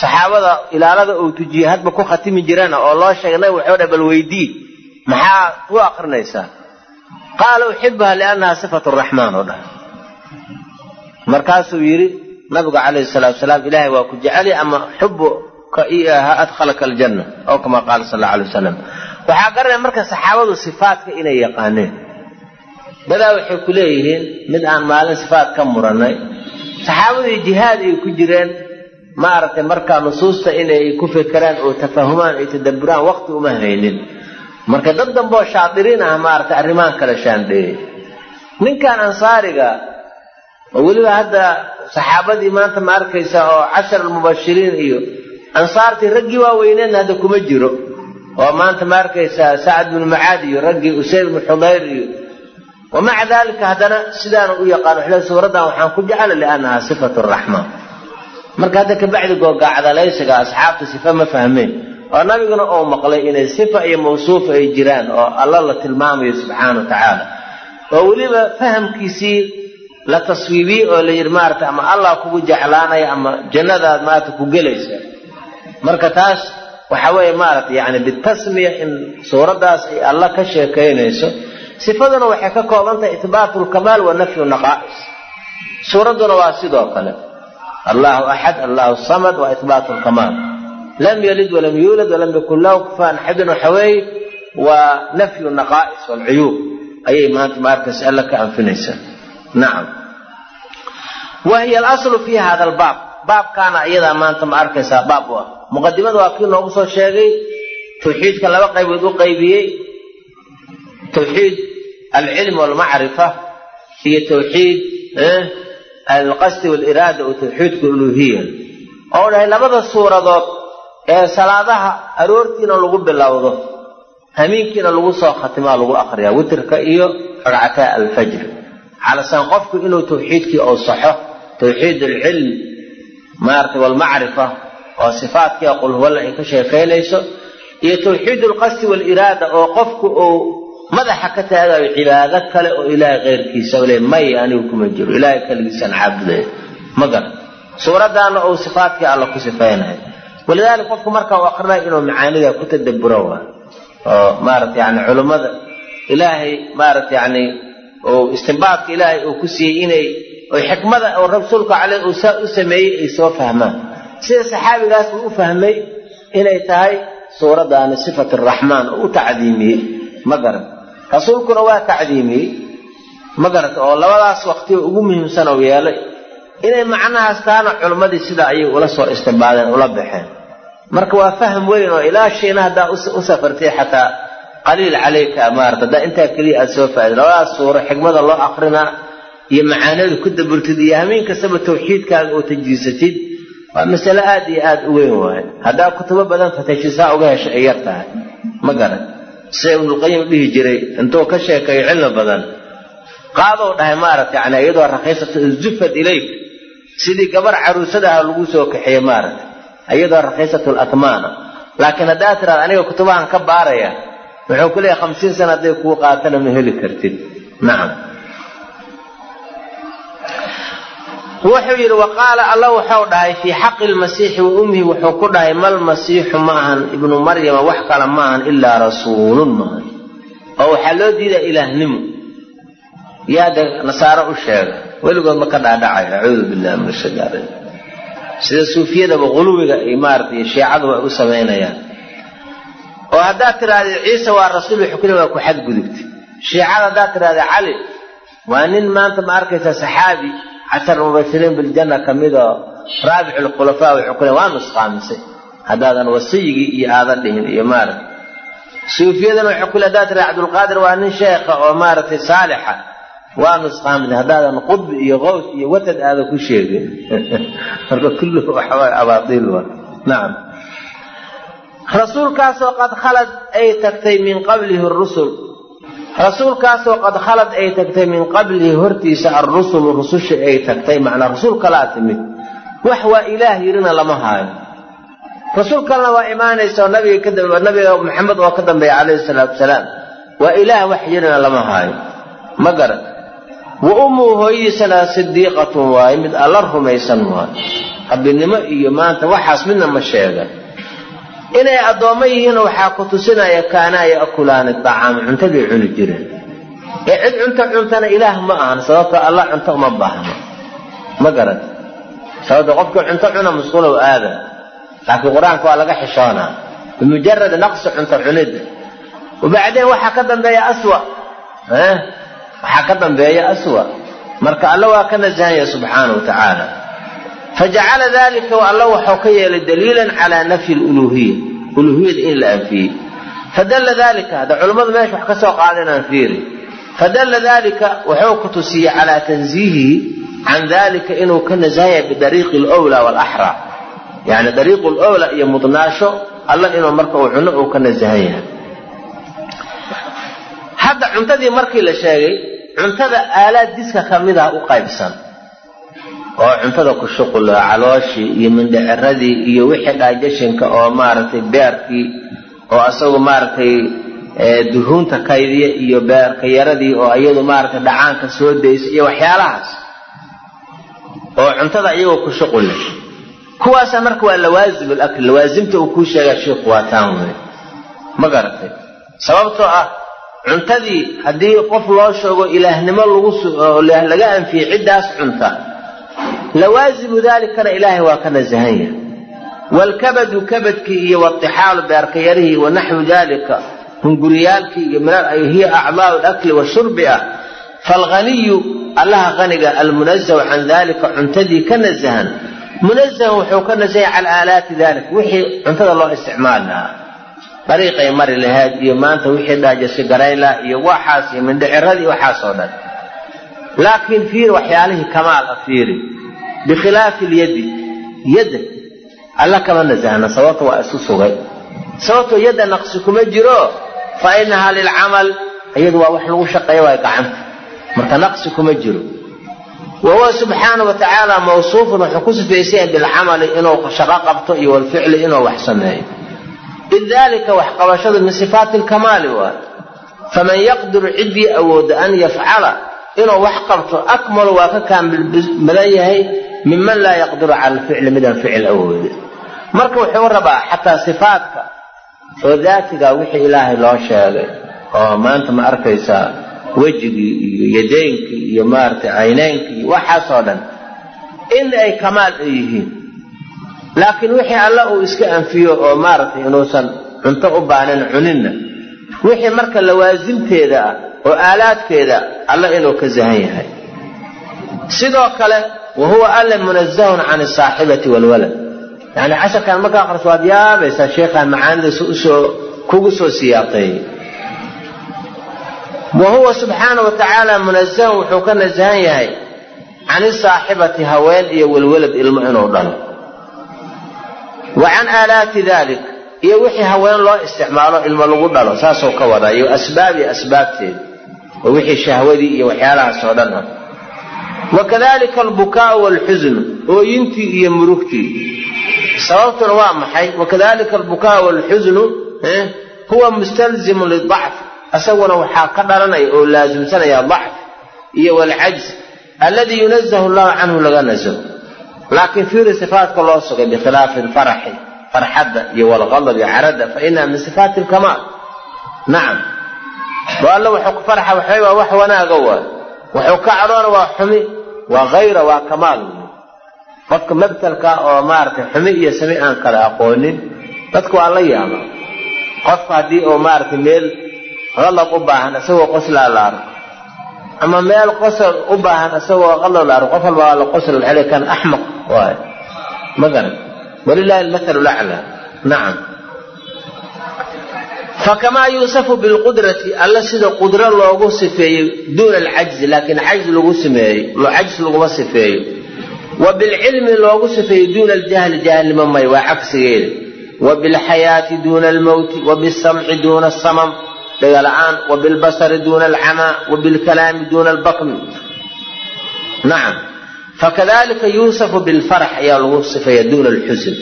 saxaabada ilaalada uu tujiyey hadba ku khatimi jirana oo loo sheegay wuxuu dha bal weydii maxaa u akrinaysaa qaala uxibuha liannaha sifatu raxmaan oo dhah markaasuu yidhi nabigu calayhi salaatu salaam ilaahay waa ku jeceli ama xubuka iyaha adkhalaka aljanna oo kama qaala sal alla alay wasalam waxaa garanaya marka saxaabadu sifaatka inay yaqaaneen. Dadaa waxay ku leeyihiin mid aan maalin sifaat ka murannay saxaabadii jihaad ay ku jireen maaragtay markaa nusuusta inay ku fekeraan oo tafahumaan ay tadabburaan waqti uma haynin. Marka dad dambeoo shaadiriin ah maaragtay arrimahan kale shaandheeyey. Ninkan ansaariga oo weliba hadda saxaabadii maanta ma arkaysa oo cashar almubashiriin iyo ansaartii raggii waaweyneedna hadda kuma jiro. Oo maanta ma arkaysaa sacad binu macaad iyo raggii usayd bnu xudayr iyo wamaca daalika haddana sidaana u yaqaan waxle suuraddan waxaan ku jecla liannaha sifatu raxmaan marka hadda kabacdi googaacdalaysiga asxaabta sifa ma fahmeen. Oo nabiguna uu maqlay inay sifa iyo mawsuufa ay jiraan oo alla la tilmaamayo subxaana wa tacaala oo weliba fahamkiisii la taswiibiyey oo la yidhi maarata ama allah kugu jeclaanaya ama jannadaad maarata ku gelaysa. Marka taas waxa weeye maarata yani bitasmiya in suuraddaas ay alla ka sheekaynayso. Sifaduna waxay ka kooban tahay itbaatu lkamaal wa nafyu naqaa'is. Suuradduna waa sidoo kale allahu axad allahu samad waa itbaatu lkamaal lam yalid walam yuulad walam yakun lahu kufaan axadun waxa weeye waa nafyu naqaa'is waalcuyuub ayay maanta maarkaas alla ka anfinaysaa nacam wa hiya alaslu fi hada albaab baabkaana iyadaa maanta ma arkaysaa baab u ah. Muqadimada waa kii noogu soo sheegay tawxiidka laba qaybood u qaybiyey. Tawxiid alcilm walmacrifa iyo tawxiid alqasdi waliraada oo tawxiidka uluhiya oo dhahay labada suuradood ee salaadaha aroortiina lagu bilowdo hamiinkiina lagu soo khatimaa lagu akriyaa witrka iyo ragcataa alfajr. Calasan qofku inuu tawxiidkii ou saxo tawxiid alcilm maarata walmacrifa oo sifaadkii qul huwalla ay ka sheekaynayso iyo tawxiid alqasdi waaliraada oo qofku uu madaxa ka taagayo cibaado kale oo ilaahay keyrkiisa le may anigu kuma jiro. Ilaahay keligiisaan caabudaya ma garan. Suuraddaana uu sifaadkii alla ku sifaynayo walidaalika qofku marka uu akrinayo inuu macaanida ku tadaburo waa oo maarata yani culummada ilaahay maarata yani uu istinbaadka ilaahay uu ku siiyey inay oy xikmada oo rasuulka caleyh uu saa u sameeyey ay soo fahmaan. Sida saxaabigaas uu u fahmay inay tahay suuraddaani sifat araxmaan oo u tacdiimiyey. Ma garan rasuulkuna waa tacdiimiyey. Ma garata oo labadaas waqtioo ugu muhiimsan oo yeelay inay macnahaas taana culimmadii sidaa ayay ula soo istimbaadeen ula baxeen. Marka waa faham weyn oo ilaa shiina haddaa u safartay xataa qaliil calayka maarata haddaa intaa keliya aada soo faaida labadaas suuro xikmada loo akrinaa iyo macaanida ku daburtid iyo hamiin kastaba tawxiidkaaga oo tajriisatid waa masale aada iyo aada u weyn waaye. Haddaa kutubo badan fatashisaa uga hesha ay yar tahay. Ma garan sida ibnulqayim dhihi jiray. Intuu ka sheekayo cilmi badan. Qaadou dhahay maarata yani iyadoo rakhiisata zufad ilayk sidii gabar caruusadaha lagu soo kaxeeye maarata iyadoo rakhiisatu latmaana laakiin haddaa tiraad aniga kutubahan ka baaraya wuxuu ku leeyahy hamsiin sana hadday kuu qaatana ma heli kartid. Nacam wuxuu yidhi wa qaala alla wuxuu dhahay fii xaqi lmasiixi wa ummihi wuxuu ku dhahay mal masiixu ma ahan ibnu maryama wax kale ma ahan ilaa rasuulun maahan oo waxaa loo diidaa ilaahnimo. Yaa de nasaaro u sheega weligood ka dhaadhacay acuudu billahi min ashaytaan sida suufiyadaba quluwiga ay maarata iyo shiicadu ay u samaynayaan oo haddaad tirahdid ciise waa rasuul le waa ku xadgudubtay. Shiicada haddaad tirahdid cali waa nin maanta ma arkaysa saxaabi cashar mubashiriin biljanna ka mid oo raabicu lkhulafaa wuxuu ku waa nusqaamisay. Haddaadan wasiyigii iyo aadan dhihin iyo maarata suufiyadana wuxuu ku haddaad tirahdid cabdulqaadir waa nin sheekha oo maaragtay saalixa. Waa nusqaamin haddaadan qudbi iyo qows iyo watad aada ku sheegin. [laughs] Marka kulluhu waxawaaye abaatiil waa. Nacam rasuulkaasoo qad khalad ay tagtay min qablihi rusul rasuulkaasoo qad khalad ay tagtay min qablihi hortiisa alrusulu rususha ay tagtay macnaa rasuul kalaa timid. Wax waa ilaah yidhina lama haayo. Rasuul kalena waa imaanaysa oo nabiga nabiga maxamed oo ka dambeeya calayhi salaatu wasalaam. Waa ilaah wax yidhina lama haayo. Ma garan wa ummuu hooyadiisana sidiiqatun waaye mid alla rumaysan waayo rabbinimo iyo maanta waxaas midna ma sheega inay addoommo yihiin waxaa ku tusinaya kaanaa ya'kulaani acaama cuntadii cuni jireen. Ee cid cunto cuntana ilaah ma ahan sababto alla cunto uma baahno ma garan sababto qofkii cunto cuna musqulow aada laakiin qur'aanka waa laga xishoonaa. Bimujarad naqsi cunto cunidda wabacdeen waxaa ka dambeeya aswa. Waxaa ka dambeeya aswa. Marka alla waa ka nasahanya subxaana wa tacaala fajacala dalika alla waxau ka yeelay daliilan calaa nafyi luluhiya uluhiyada in la anfiyey fadalla dalika hadda culammadu meesha wax ka soo qaada inaan fiiri fadalla dalika wuxuu ku tusiyey calaa tansiihihi can dalika inuu ka nasahaya bidariiqi lwlaa walaxraa yani dariiqu lwlaa iyo mudnaasho alla inuu marka uu cuno uu ka nasahan yahay hadda cuntadii markii la sheegay cuntada aalaad diska ka mid ah u qaybsan oo cuntada ku shuqula calooshii iyo mindhiciradii iyo wixii digestionka oo maaragtay beerkii oo asagu maaragtay duhuunta kaydiya iyo beerka yaradii oo iyadu maaragtay dhacaanka soo daysa iyo waxyaalahaas oo cuntada iyagoo ku shuqula kuwaasa marka waa lawaasim alakl lawaasimta uu kuu sheegaa sheikhu waa wey ma garatay sababtoo ah cuntadii haddii qof loo sheego ilaahnimo laga anfiyey ciddaas cunta lawaasimu dalikana ilaahay waa ka nasahan yahay waalkabadu kabadkii iyo watixaalu beerkayarihii wa naxwu dalika hunguriyaalkii iyo hiya acdaau lakli washurbi ah faalghaniyu allaha qaniga almunazahu can dalika cuntadii ka nasahan munazahan wuxuu ka nasahaya cala aalaati dalik wixii cuntada loo isticmaali lahaa dariiqay mari lahayd iyo maanta wixii dhaajasi garayn laha iyo waxaas iyo mindhiciradii waxaas oo dhan laakiin fiiri waxyaalihii kamaal a fiiri. Bikhilaafi lyadi. Yadda alla kama nasahna sababta waa isu sugay. Sababtoo yadda naqsi kuma jiro. Fa inahaa lilcamal. Iyadu waa wax lagu shaqeeya waay gacanta. Marka naqsi kuma jiro. Wa huwa subxaana wa mawsuufun wuxuu ku sifaysayahay bilcamali inuu shaqo qabto iyo walficli inuu wax sameeyo. Id dalika wax qabashadu min sifaati lkamaali waay faman yaqdiru ciddii awooda an yafcala inuu wax qabto akmalu waa ka kaamil badan yahay minman laa yaqdiru cala alficli midaan ficil awoodin. Marka wuxuu rabaa xataa sifaatka oo daatiga wixii ilaahay loo sheegay oo maanta ma arkaysaa wejigii iyo yadaynkii iyo maaragtay caynaynkii iyo waxaasoo dhan in ay kamaal ay yihiin. Laakiin wixii alla uu iska anfiyo oo maaragtay inuusan cunto u baanin cuninna wixii marka lawaasimteeda ah oo aalaadkeeda alla inuu ka sahan yahay. Sidoo kale wa huwa alle munazahun can asaaxibati waalwalad yani casharkan markaa akhriso waad yaabaysaa sheekhaan macaanidiisa u soo kugu soo siyaaqeeyey wa huwa subxaana wa tacaala munazahun wuxuu ka nasahan yahay can isaaxibati haween iyo walwalad ilmo inuu dhalo. Wa can aalaati dalik iyo wixii haween loo isticmaalo ilmo lagu dhalo saasoo ka wadaa iyo asbaab iyo asbaabteeda oo wixii shahwadii iyo waxyaalahaas oo dhan ah. Wakadalika albukaau waalxusnu ooyintii iyo murugtii sababtuna waa maxay? Wakadalika albukaau waalxusnu huwa mustalzimun lidacf isaguna waxaa ka dhalanaya oo laasimsanaya dacf iyo waalcajz alladii yunazahu llahu canhu laga nasaho laakiin fiiri sifaatka loo sugay bikhilaafi alfaraxi farxadda iyo walqadabi caradda fa inaha min sifaati alkamaal nacam oo alla wuxuu ku farxa waxbay waa wax wanaaga waay wuxuu ka cadhoona waa xumi waa hayra waa kamaal qofka mabtalka oo maaragtay xumi iyo sami aan kala aqoonin dadka waa la yaaba qofka haddii uu maaragtay meel qalab u baahan isagoo qoslaa la arko ama meel qosol u baahan isagoo qalab la arko qof walba waa la qosl waxay kan axmaq waay ma garan walilahi almathalu laclaa nacam fakamaa yuusafu bilqudrati alla sida qudro loogu sifeeyey duuna alcajzi laakiin cajz lagu sameeyo cajz laguma sifeeyo wa bilcilmi loogu sifeeyo duuna aljahli jaahilnimo may waa cagsigeeda wa bilxayaati duuna almowti wa bisamci duuna asamam dhegala-aan wa bilbasari duuna alcamaa wa bilkalaami duuna albakmi nacam fakadalika yuusafu bilfarax ayaa lagu sifaya duuna alxusin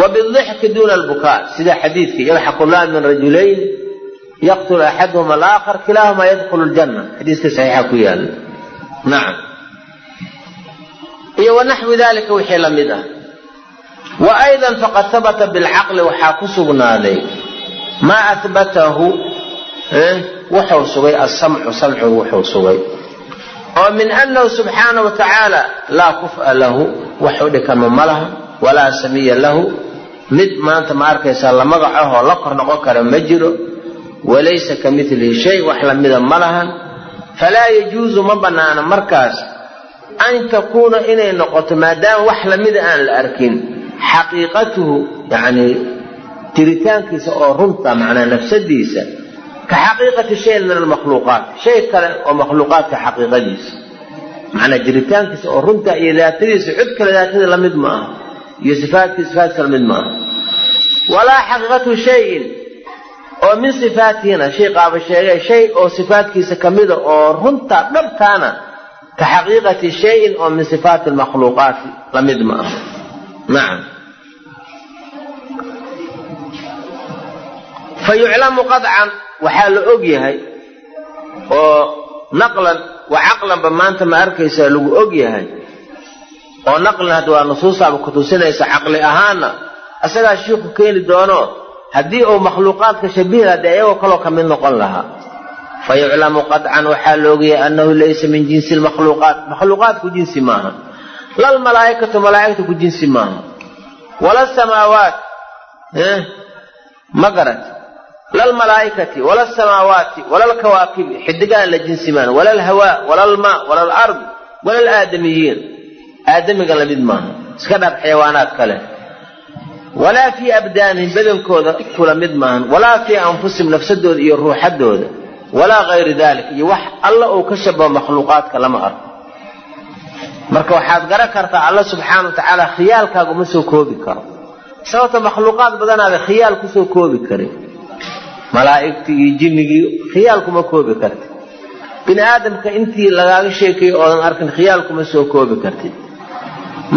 wa bildixki duuna albukaa sida xadiidkii yadxaku llah min rajulayn yaqtulu axaduhuma alaakhar kilaahuma yadkhulu ljanna xadiiska saxiixa ku yaalla nacam iyo wanaxwi dalika wixii la mid ah wa aydan faqad habata bilcaqli waxaa ku sugnaaday maa ahbatahu wuxuu sugay asamcu samcigu wuxuu sugay oo min annahu subxaana wa tacaala laa kufa lahu wax u dhikama ma laha walaa samiya lahu. Mid maanta ma arkaysaa la magacahoo la kor noqon kara ma jiro. Walaysa ka milihi shay wax lamida ma lahan falaa yajuusu ma bannaana markaas an takuuna inay noqoto maadaama wax lamida aan la arkin. Xaqiiqatuhu yacnii jiritaankiisa oo runta macnaa nafsadiisa ka xaqiiqati shayin min almakhluuqaat shay kale oo makhluuqaadka xaqiiqadiisa macnaa jiritaankiisa oo runta iyo daatadiisa cid kale daatada la mid ma aha iyo sifaatkiisa sifaatkiisa la mid ma aha walaa xaqiiqatu shayin oo min sifaatihina shay qaaba sheegay shay oo sifaatkiisa kamida oo runta dhabtaana ka xaqiiqati shayin oo min sifaati almakhluuqaati la mid fa yuclamu qadcan waxaa la og yahay oo naqlan wa caqlanba maanta ma arkaysaa lagu og yahay. oo naqlan hadda waa nusuustaaba kutusinaysa caqli ahaanna asagaa shiiku keeni doono haddii uu makhluuqaadka shabihi laha dee iyagoo kaloo ka mid noqon lahaa. fa qadcan waxaa la annahu laysa min jinsi lmakhluuqaat makhluuqaadku jinsi maaha. lal malaa'ikatu malaa'igta ku jinsi maaha. wala samaawaat ma garat lalmalaa'ikati wala samaawaati wala lkawaakibi xidigaan la jinsi maan wala alhawaa wala almaa wala alardi wala alaadamiyiin aadamiga la mid maaha iska dhaaf xayawaanaad kale. Walaa fii abdaanihim badankooda kula mid maahan walaa fii anfusihim nafsadooda iyo ruuxadooda walaa kayri dalik iyo wax alla uu ka shabaho makhluuqaadka lama arko. Marka waxaad garan kartaa alla subxaana wa tacaala khiyaalkaaga uma soo koobi karo. Sababta makhluuqaad badanaada khiyaal ku soo koobi karin malaa'igtii iyo jinnigii khiyaal kuma koobi kartid bini aadamka intii lagaaga sheekayo oodan arkin khiyaal kuma soo koobi kartid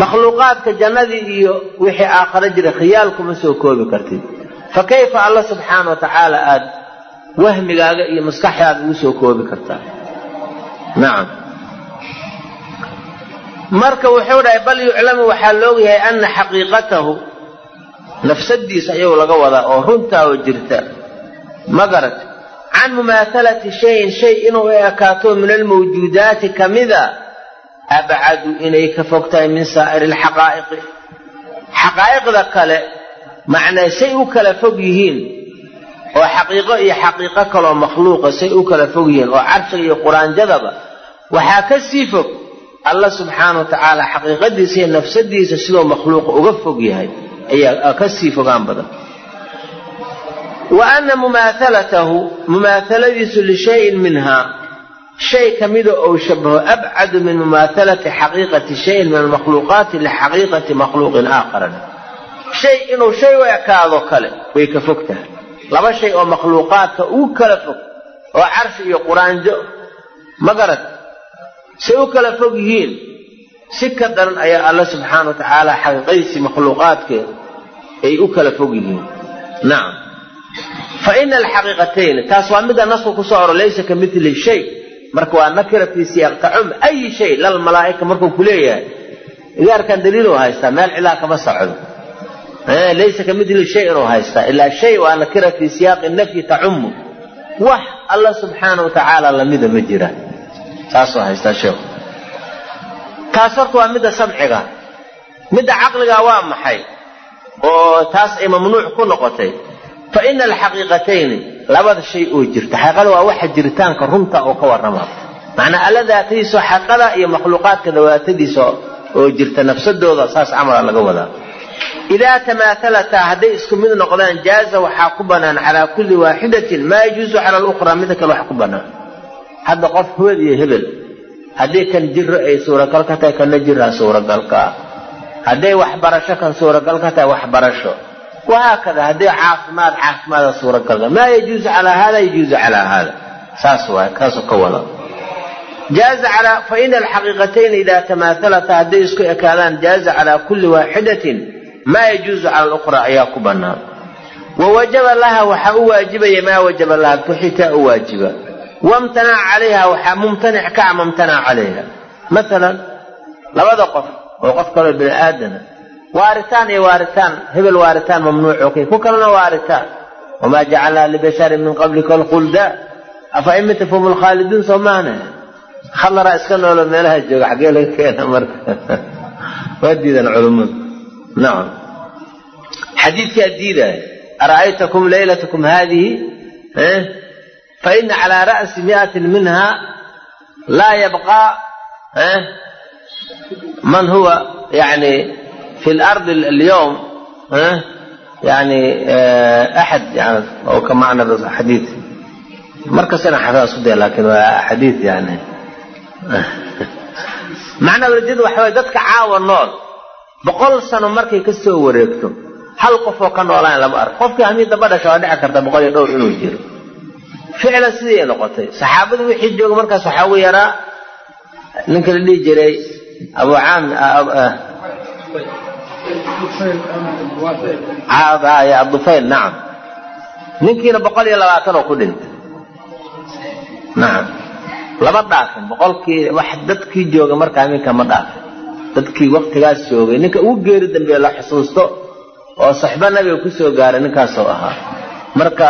makhluuqaadka jannadii iyo wixii aakharo jira khiyaal kuma soo koobi kartid fa kayfa alla subxaana wa tacaala aad wahmigaaga iyo maskaxdaada ugu soo koobi kartaa? Nacam marka wuxuu dhahay bal yuclamu waxaa loogyahay ana xaqiiqatahu nafsadiisa ayuu laga wadaa oo runtaa oo jirta ma garat can mumaahalati shayin shay inuu ekaato min almawjuudaati kamida abcadu inay ka fog tahay min saa'iri alxaqaa'iqi xaqaa'iqda kale macnaa say u kala fog yihiin oo xaqiiqo iyo xaqiiqo kaleoo makhluuqa say u kala fog yihiin oo carshiga iyo quraanjadaba waxaa ka sii fog alla subxaana wa tacaala xaqiiqadiisa iyo nafsadiisa sidoo makhluuqa uga fog yahay. Ayaa ka sii fogaan badan wa ana mumaahalatahu mumaahaladiisu lishayin minhaa shay kamida ou shabaho abcadu min mumaahalati xaqiiqati shayin min almakhluuqaati lixaqiiqati makhluuqin aakharan shay inuu shay u ekaado kale way ka fog tahay. Laba shay oo makhluuqaadka ugu kala fog oo carshi iyo quraanjo ma garad? Say u kala fog yihiin si ka daran ayaa alla subxaana wa tacaala xaqiiqadiisii makhluuqaadkeeda ay u kala fog yihiin fa ina alxaqiiqatayni taas waa mida nasku ku soo oro laysa ka mili shay marka waa nakira fii siyaaq tacum ayi shay markuu ku leeyahay igaarkan daliiluu haystaa meel cilaa kama socdo laysa ka mili shay inuu haystaa ilaa shay waa nakira fii siyaaqi nafyi tacumu wax alla subxaana wa tacaala lamida ma jiraan saasuu haystaa sheekhu taas horta waa midda samciga midda caqliga waa maxay oo taas ay mamnuuc ku noqotay fa ina alxaqiiqatayni labada shay oo jirta xaqiiqada waa waxa jiritaanka runta oo ka warrama. Macnaa alla daatadiisa xaqiiqada iyo makhluuqaadka dawaatadiisa oo jirta nafsadooda saas camala laga wadaa. Idaa tamaahalataa hadday isku mid noqdaan jaaza waxaa ku bannaan calaa kulli waaxidatin maa yajuusu cala alukhraa mida kale wax ku bannaan hadda qof hubel iyo hebel haddii kan jiro ay suuragal ka tahay kana jiraa suuragalka ah. Hadday waxbarasho kan suuragal ka tahay waxbarasho wahaakada haddii caafimaad caafimaada suuragalka maa yajuusu calaa hada yajuusu calaa hada saas waay kaasoo ka wada. Jaaza calaa fa ina alxaqiiqatayn idaa tamaahalata hadday isku ekaadaan jaaza calaa kulli waaxidatin maa yajuusu cala alukhra ayaa ku bannaan. Wa wajaba laha waxaa u waajibaya maa wajaba laha kuxitaa u waajiba. Wamtanaca calayha waxaa mumtanic kaca mamtanaca calayha. Maalan labada qof oo qof kaloo bini aadana waaritaan iyo waaritaan hebel waaritaan mamnuuc okay. Ku kalena waaritaan wamaa jacalnaa libasharin min qablika alkhulda afa imita fahum lkhaaliduun soo khalaraa iska noolo meelaha jooga xaggee laga keena marka. [laughs] Waa diidan culummadu. Nacam xadiidkaa diidaya ara'aytakum laylatakum haadihi faina calaa ra'si mi'atin minha laa yabqaa man huwa yani fi lardi alyawm yani axad yani oo ka macna xadiid markastana xasaa isku daya laakiin waa xadiid yani macnaa ujeedada waxa waye dadka caawa nool boqol sano markay ka soo wareegto hal qofoo ka noolaan lama arko qofkii hamii damba dhasha waa dhici karta boqol iyo dhowr inuu jiro ficlan sidii ay noqotay saxaabadu wixii jooga markaas waxaa ugu abdufayl nacam ninkiina boqol iyo labaatan oo ku dhintay nacam lama dhaafin boqolkii wax dadkii jooga markaa minka ma dhaafin dadkii waktigaas joogay ninka ugu geeri dambeeye la xusuusto oo saxba nabiga ku soo gaaray ninkaasoo ahaa marka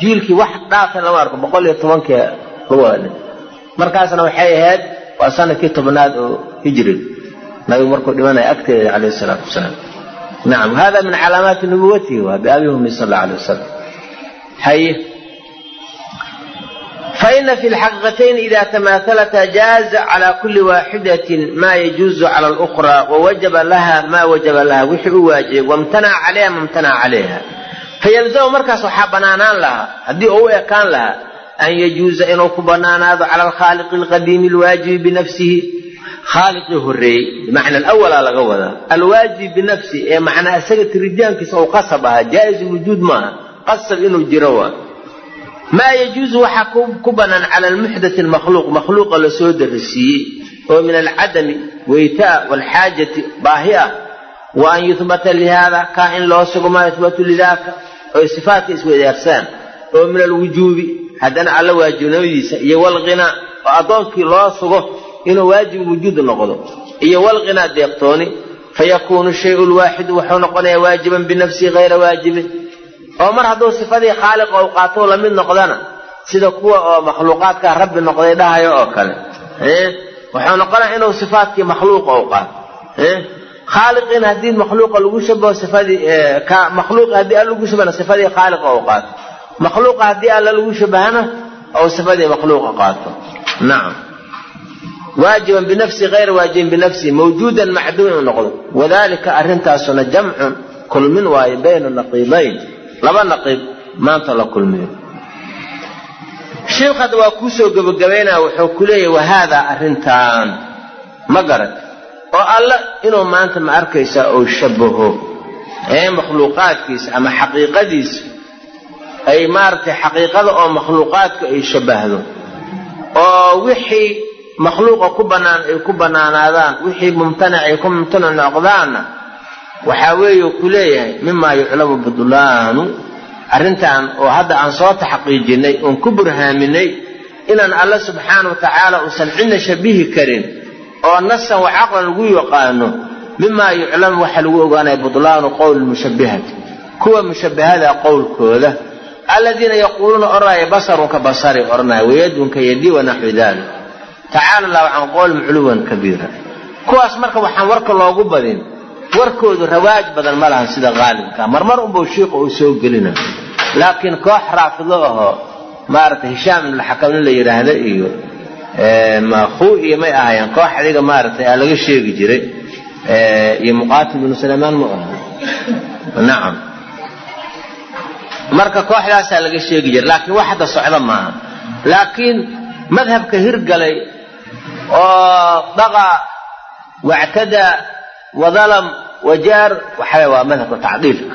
jiilkii wax dhaafin lama arko boqol iyo tobankii lagu markaasna waxay ahayd waa sannadkii tobnaad oo hijriga nabigu markuu dhimanaya agteeda calayhi salaatu wasalaam. Nacam hada min calaamaati nubuwatihi waa biabi ummi sal alla alay wasalam haye faina fi lxaqiiqatayn ida tamaahalata jaaza cala kuli waaxidatin maa yajuuzu cala alukra wawajaba laha maa wajaba laha. Wixii u waajibay wamtanaca calayha mamtanaca calayha. Fayalzamu markaas waxaa banaanaan lahaa haddii uu u ekaan lahaa an yajuuza inuu ku banaanaado cala alkhaaliqi alqadiimi alwaajibi binafsihi khaaliqii horreeyey bimacna alawalaa laga wadaa. Alwaajib binafsi ee macnaa isaga tiritaankiisa uu qasab ahaa jaa-is wujuud maaha. Qasab inuu jiro waa. Maa yajuusu waxaa ku bannaan cala almuxdati almakhluuq. Makhluuqa la soo darisiiyey oo min alcadami weytaa waalxaajati baahi ah. Wa an yuhbata lihaada kaa in loo sugo maa yuhbatu lidaaka oy sifaatka isweydaarsaan oo min alwujuubi haddana alla waajibnimadiisa iyo walqinaa oo addoonkii loo sugo inuu waajib wujuud noqdo. Iyo walqinaa deeqtooni fayakuunu shayu lwaaxidu wuxuu noqonayaa waajiban binafsihi hayra waajibin. Oo mar hadduu sifadii khaaliq ou qaato la mid noqdana sida kuwa oo makhluuqaadka rabbi noqday dhahayo oo kale wuxuu noqonaya inuu sifaatkii makhluuqa u qaato khaaliqiin haddii makhluuqa lagu shabaho sifadii makhluuqa haddii alla lagu shabahana sifadii khaaliqa u qaato. Makhluuqa haddii alla lagu shabahana ou sifadii makhluuqa qaato. Nacam waajiban binafsi hayra waajibin binafsihi mawjuudan macduum inuu noqdo. Wadalika arrintaasuna jamcun kulmin waayo bayna naqiibayn laba naqiib maanta la kulmiyo. Sheikh hadda waa kuusoo gebagabaynaya wuxuu ku leeyahy wahaadaa arrintan ma garat oo alla inuu maanta ma arkaysaa uu shabaho ee makhluuqaadkiisa ama xaqiiqadiisa ay maaragtay xaqiiqada oo makhluuqaadka ay shabahdo oo wixii makhluuqa ku bannaan ay ku bannaanaadaan wixii mumtanac ay ku mumtanac noqdaanna waxaa weeye ku leeyahay mimaa yuclamu budlaanu arrintan oo hadda aan soo taxqiijinay oon ku burhaaminay inaan alla subxaana wa tacaala uusan cidna shabihi karin oo nasan wa caqlan lagu yaqaano mimaa yuclamu waxaa lagu ogaanaya budlaanu qowl mushabbihati kuwa mushabbahada qowlkooda aladiina yaquuluuna odhanaya basarunka basari odhanaya wayadunka yadi wanaxwi dalik tacaala allahu can qowlin culuwan kabiira. Kuwaas marka waxaan warka loogu badin warkoodu rawaaj badan ma lahan sida qaalibka marmar unbuu shiiqa uu soo gelina. Laakiin koox raafido ahoo maaragtay hishaam ibnulxakam la yidhaahda iyo makhuu iyo may ahayeen koox adiga maaragtay aa laga sheegi jiray iyo muqaatil binu sulaymaan mu aha nacam marka kooxdaasaa laga sheegi jiray laakiin wax hadda socda maaha. Laakiin madhabka hirgalay oo daqa wactada wadalam wajaar waxaa waa madhabka tacdiilka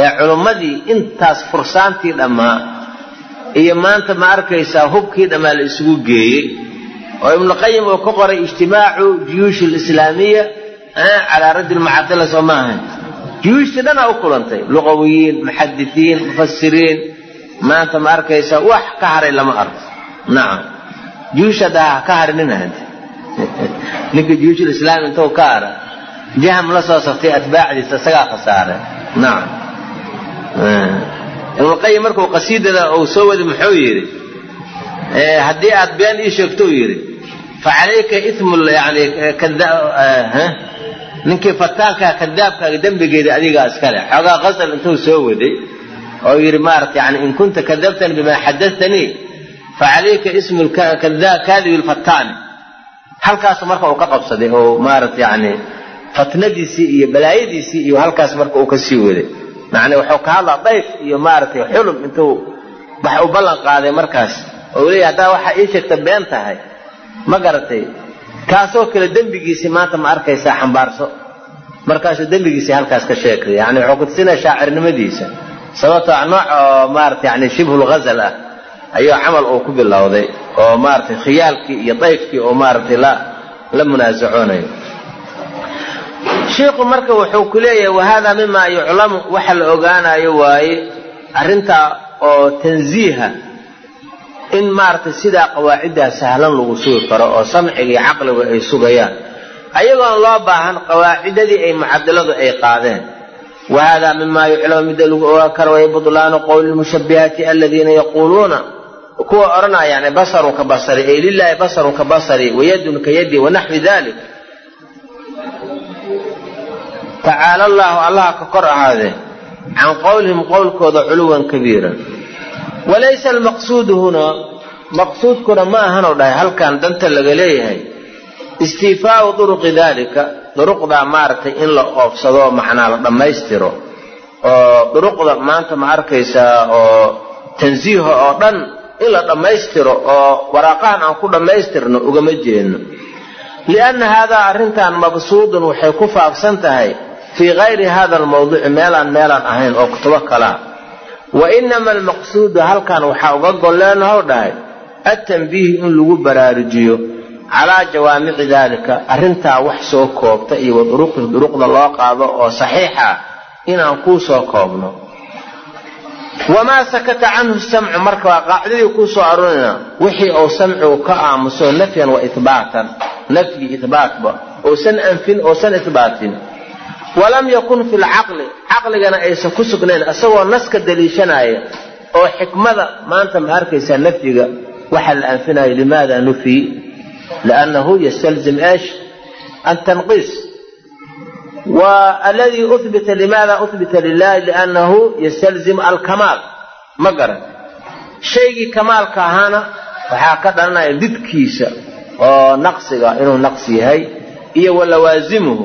ee culummadii intaas fursaantii dhammaa iyo maanta ma arkaysaa hubkii dhammaa la isugu geeyey oo ibnuqayim uu ka qoray ijtimaacu juyuush alislaamiya calaa raddi lmucadila soo ma ahayn. Juyuushtii dhanaa u kulantay luqawiyiin muxadisiin mufasiriin maanta ma arkaysaa wax ka haray lama arko. Nacam juyuush hadda ha ka harinina [laughs] ninka juyuushlislaami intuu ka hara jaham la soo saftay atbaacdiisa isagaa khasaare nacam ibnuqayim markuu qasiidada uu soo wadi muxuu yidhi haddii aad been ii sheegto uu yidhi fa calayka ismu yani ninkii fataankaa kadaabkaaga dembigeeda adigaa iskale xoogaa qasal intuu soo waday oo yidhi maarata yani in kunta kadabtani bimaa xadatanii fa calayka ismu kaadibi lfataani halkaas marka uu ka qabsaday oo maarata yani fatnadiisii iyo balaayadiisii iyo halkaas marka uu ka waday. Macni wuxuu ka hadlaa dayf iyo maaragtay xulum intuu wax u ballan qaaday markaas. Oo leeyahy haddaa waxaa ii sheegta been tahay ma garatay? Kaasoo kale dembigiisii maanta ma arkaysaa xambaarso. Markaasuu dembigiisii halkaas ka sheegay yani wuxuu kutusinaya shaacirnimadiisa. Sababtoo nooc oo maarata yani shibhulghazal ah ayuu camal uu ku bilowday oo maaratay khiyaalkii iyo dayfkii oo maaratay la munaasacoonayo shiikhu marka wuxuu ku leeyahay wahada mima yuclamu? Waxa la ogaanayo waaye arrintaa oo tansiiha in maaragtay sidaa qawaaciddaa sahlan lagu sugi karo oo samciga iyo caqliga ay sugayaan. Ayagoon loo baahan qawaacidadii ay mucadiladu ay qaadeen. Wahada mima yuclamu? Midda lagu ogaan karo way budlaanu qowli lmushabihati aladiina yaquuluuna kuwa odhanayaan basarun ka basari ay lilaahi basarun ka basari wayadun ka yadi wanaxwi dalik tacaala allaahu allaha ka kor ahaadee can qowlihim qowlkooda culuwan kabiiran walaysa almaqsuudu huna maqsuudkuna ma ahanoo dhahay halkan danta laga leeyahay. Istiifaau duruqi daalika duruqdaa maaragtay in la oofsado macnaa la dhammaystiro. Oo duruqda maanta ma arkaysaa oo tansiiha oo dhan in la dhammaystiro oo waraaqahan aan ku dhammaystirno ugama jeedno lianna haadaa arrintan mabsuudun waxay ku faafsan tahay fii kayri hada almawduci meelaan meelaan ahayn oo kutubo kalaa wa inama almaqsuudu halkan waxaa uga golleenahow dhahay attanbiihi in lagu baraarujiyo calaa jawaamici daalika arrintaa wax soo koobta iyo wa duruqii duruqda loo qaado oo saxiixa inaan kuu soo koobno wamaa sakata canhu samcu marka qaacidadii kuu soo aroonayna wixii uu samcigu ka aamuso nafyan wa ihbaatan nafyi ihbaatba uusan anfin uusan ihbaatin walam yakun fi lcaqli caqligana aysan ku sugnayn isagoo naska daliishanaya oo xikmada maanta ma arkaysaa nafyiga waxaa la anfinayo limaada nufyi liannahu yastalzim eesh antanqiis wa aladii ubita limaada ubita lilahi liannahu yastalzim alkamaal ma garan shaygii kamaalka ahaana waxaa ka dhalanaya didkiisa oo naqsiga inuu naqsi yahay iyo wa lawaasimuhu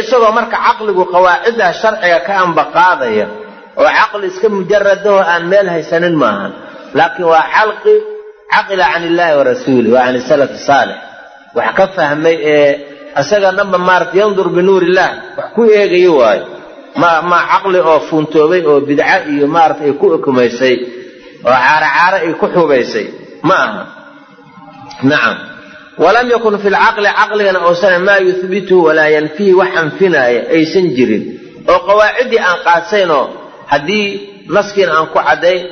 isagoo marka caqligu qawaaciddaa sharciga ka ambaqaadaya oo caqli iska mujaradaho aan meel haysanin maahan laakiin waa xalqi caqila can illaahi wa rasuulih wa can salaf isaga dhanba maarata yandur binuur illah wax ku eegayo waayo. Ma caqli oo fuuntoobay oo bidca iyo maarata ay ku ukumaysay oo caaro caaro ay ku xubaysay. Ma aha. Nacam walam yakun fi lcaqli caqligana uusan maa yuhbituhu walaa yanfihi wax anfinaaya aysan jirin. Oo qawaaciddii aan qaadsaynoo haddii naskiina aan ku caddayn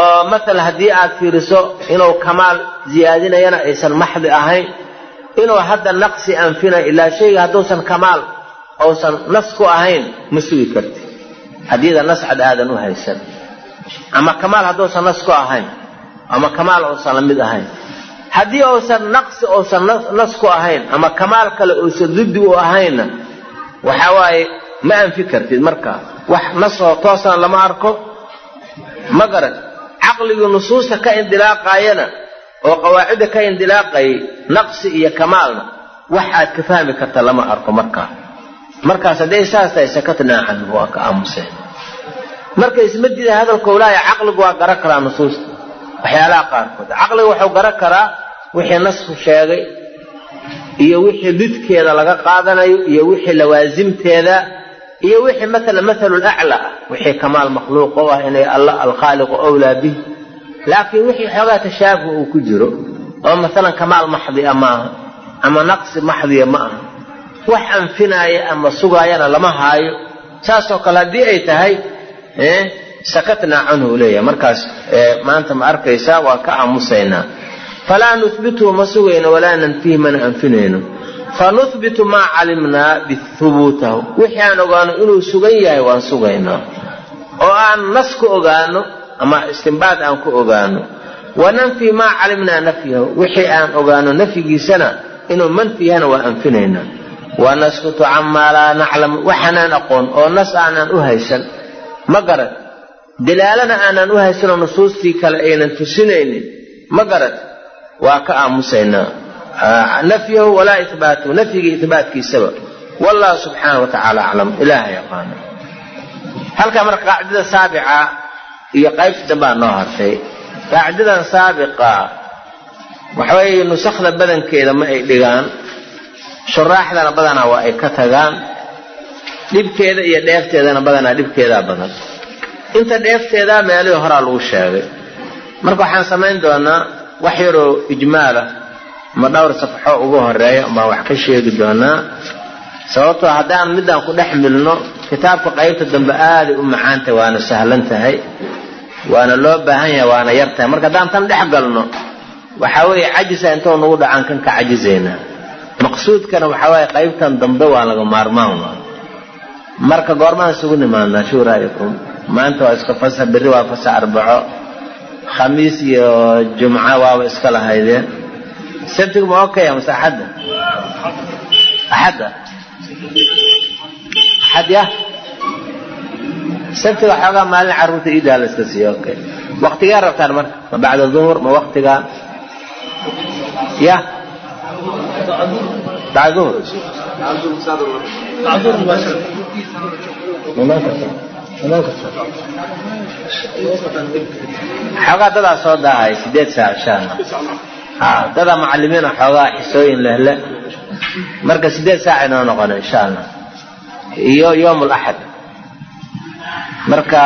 oo maala haddii aad fiiriso inuu kamaal ziyaadinayana aysan maxdi ahayn inuu hadda naqsi anfinayo ilaa shayga hadduusan kamaal uusan nas ku ahayn ma sugi karti. Haddiida nas cad aadan u haysan ama kamaal hadduusan nas ku ahayn ama kamaal uusan la mid ahayn. Haddii uusan naqsi uusan nas ku ahayn ama kamaal kale uusan diddi u ahaynna waxa waaye ma anfi kartid marka. Wax nasoo toosana lama arko ma garan caqligii nusuusta ka indilaaqaayana oo qawaacidda ka indilaaqayay naqsi iyo kamaalna wax aad ka fahmi karta lama arko markaa. Markaas hadday saas tahay sakatnaa canhu waa ka aamuseen. Marka isma dida hadalka ulaahi caqligu waa garan karaa nusuusta waxyaalaha qaarkood. Caqliga wuxuu garan karaa wixii nasku sheegay iyo wixii didkeeda laga qaadanayo iyo wixii lawaasimteeda iyo wixii maala mathalu laclaa ah wixii kamaal makhluuq oo ah inay alla alkhaaliqu owlaa bih laakiin wixii xoogaa tashaabuh uu ku jiro oo masalan kamaal maxdia maaha ama naqsi maxdiya ma aha. Wax anfinaaya ama sugaayana lama haayo. Saasoo kale haddii ay tahay sakatnaa canhu leeyahay. Markaas maanta ma arkaysaa waa ka aamusaynaa. Falaa nuhbituhu ma sugayno walaa nanfihi mana anfinayno. Fanuhbitu maa calimnaa bihubuutahu wixii aan ogaano inuu sugan yahay waan sugaynaa. Oo aan nas ku ogaano ama istimbaad aan ku ogaano. Wananfi maa calimnaa nafyahu. Wixii aan ogaano nafyigiisana inuu manfi yahana waa anfinaynaa wanaskutu camaa laa naclam waxaanaan aqoon oo nas aanaan u haysan. Ma garad dalaalana aanaan u haysanoo nusuustii kale aynan tusinaynin. Ma garad waa ka aamusaynaa. Nafyahu walaa ibaatahu nafyigii ibaatkiisaba wallahu subxaana wa tacaala aclam. Ilaaha yaqaano halkaa marka qaacidada saabica iyo qaybta dambaa noo hartay. Qaacidadan saabiqa waxaweye nusakda badankeeda ma ay dhigaan shuraaxdana badanaa waa ay ka tagaan dhibkeeda iyo dheefteedana badanaa dhibkeedaa badan. Inta dheefteedaa meelihii horaa lagu sheegay. Marka waxaan samayn doonaa wax yaroo ijmaalah ma dhowr safxo ugu horreeya baan wax ka sheegi doonaa. Sababtoo haddaan midaan ku dhex milno kitaabka qaybta dambe aaday u macaantahay waana sahlan tahay waana loo baahan yahay waana yar tahay. Marka haddaan tan dhex galno waxaa weeye cajisa intoo nagu dhacaan kan ka cajizaynaa maqsuudkana waxaa waaye qaybtan dambe waa laga maarmaan marka goormaan isugu nimaadnaa shuu maanta waa iska fasa berri waa fasa arbaco. Khamiis iyo jumco waaba iska lahaydeen. Sabtigu ma okaya mase axadda axadda axad ya sabtiga xoogaa maalin carruurta iidaa la iska siiyo okay waktigee rabtaan marka? Ma bacda duhur ma waktigaan ya? Bacda duhur. Xoogaa dadaa soo daahay sideed saac insha allah dadaa macalimiina xoogaa xisooyin lehle marka sideed saac inoo noqona insha allah iyo yowm laxad marka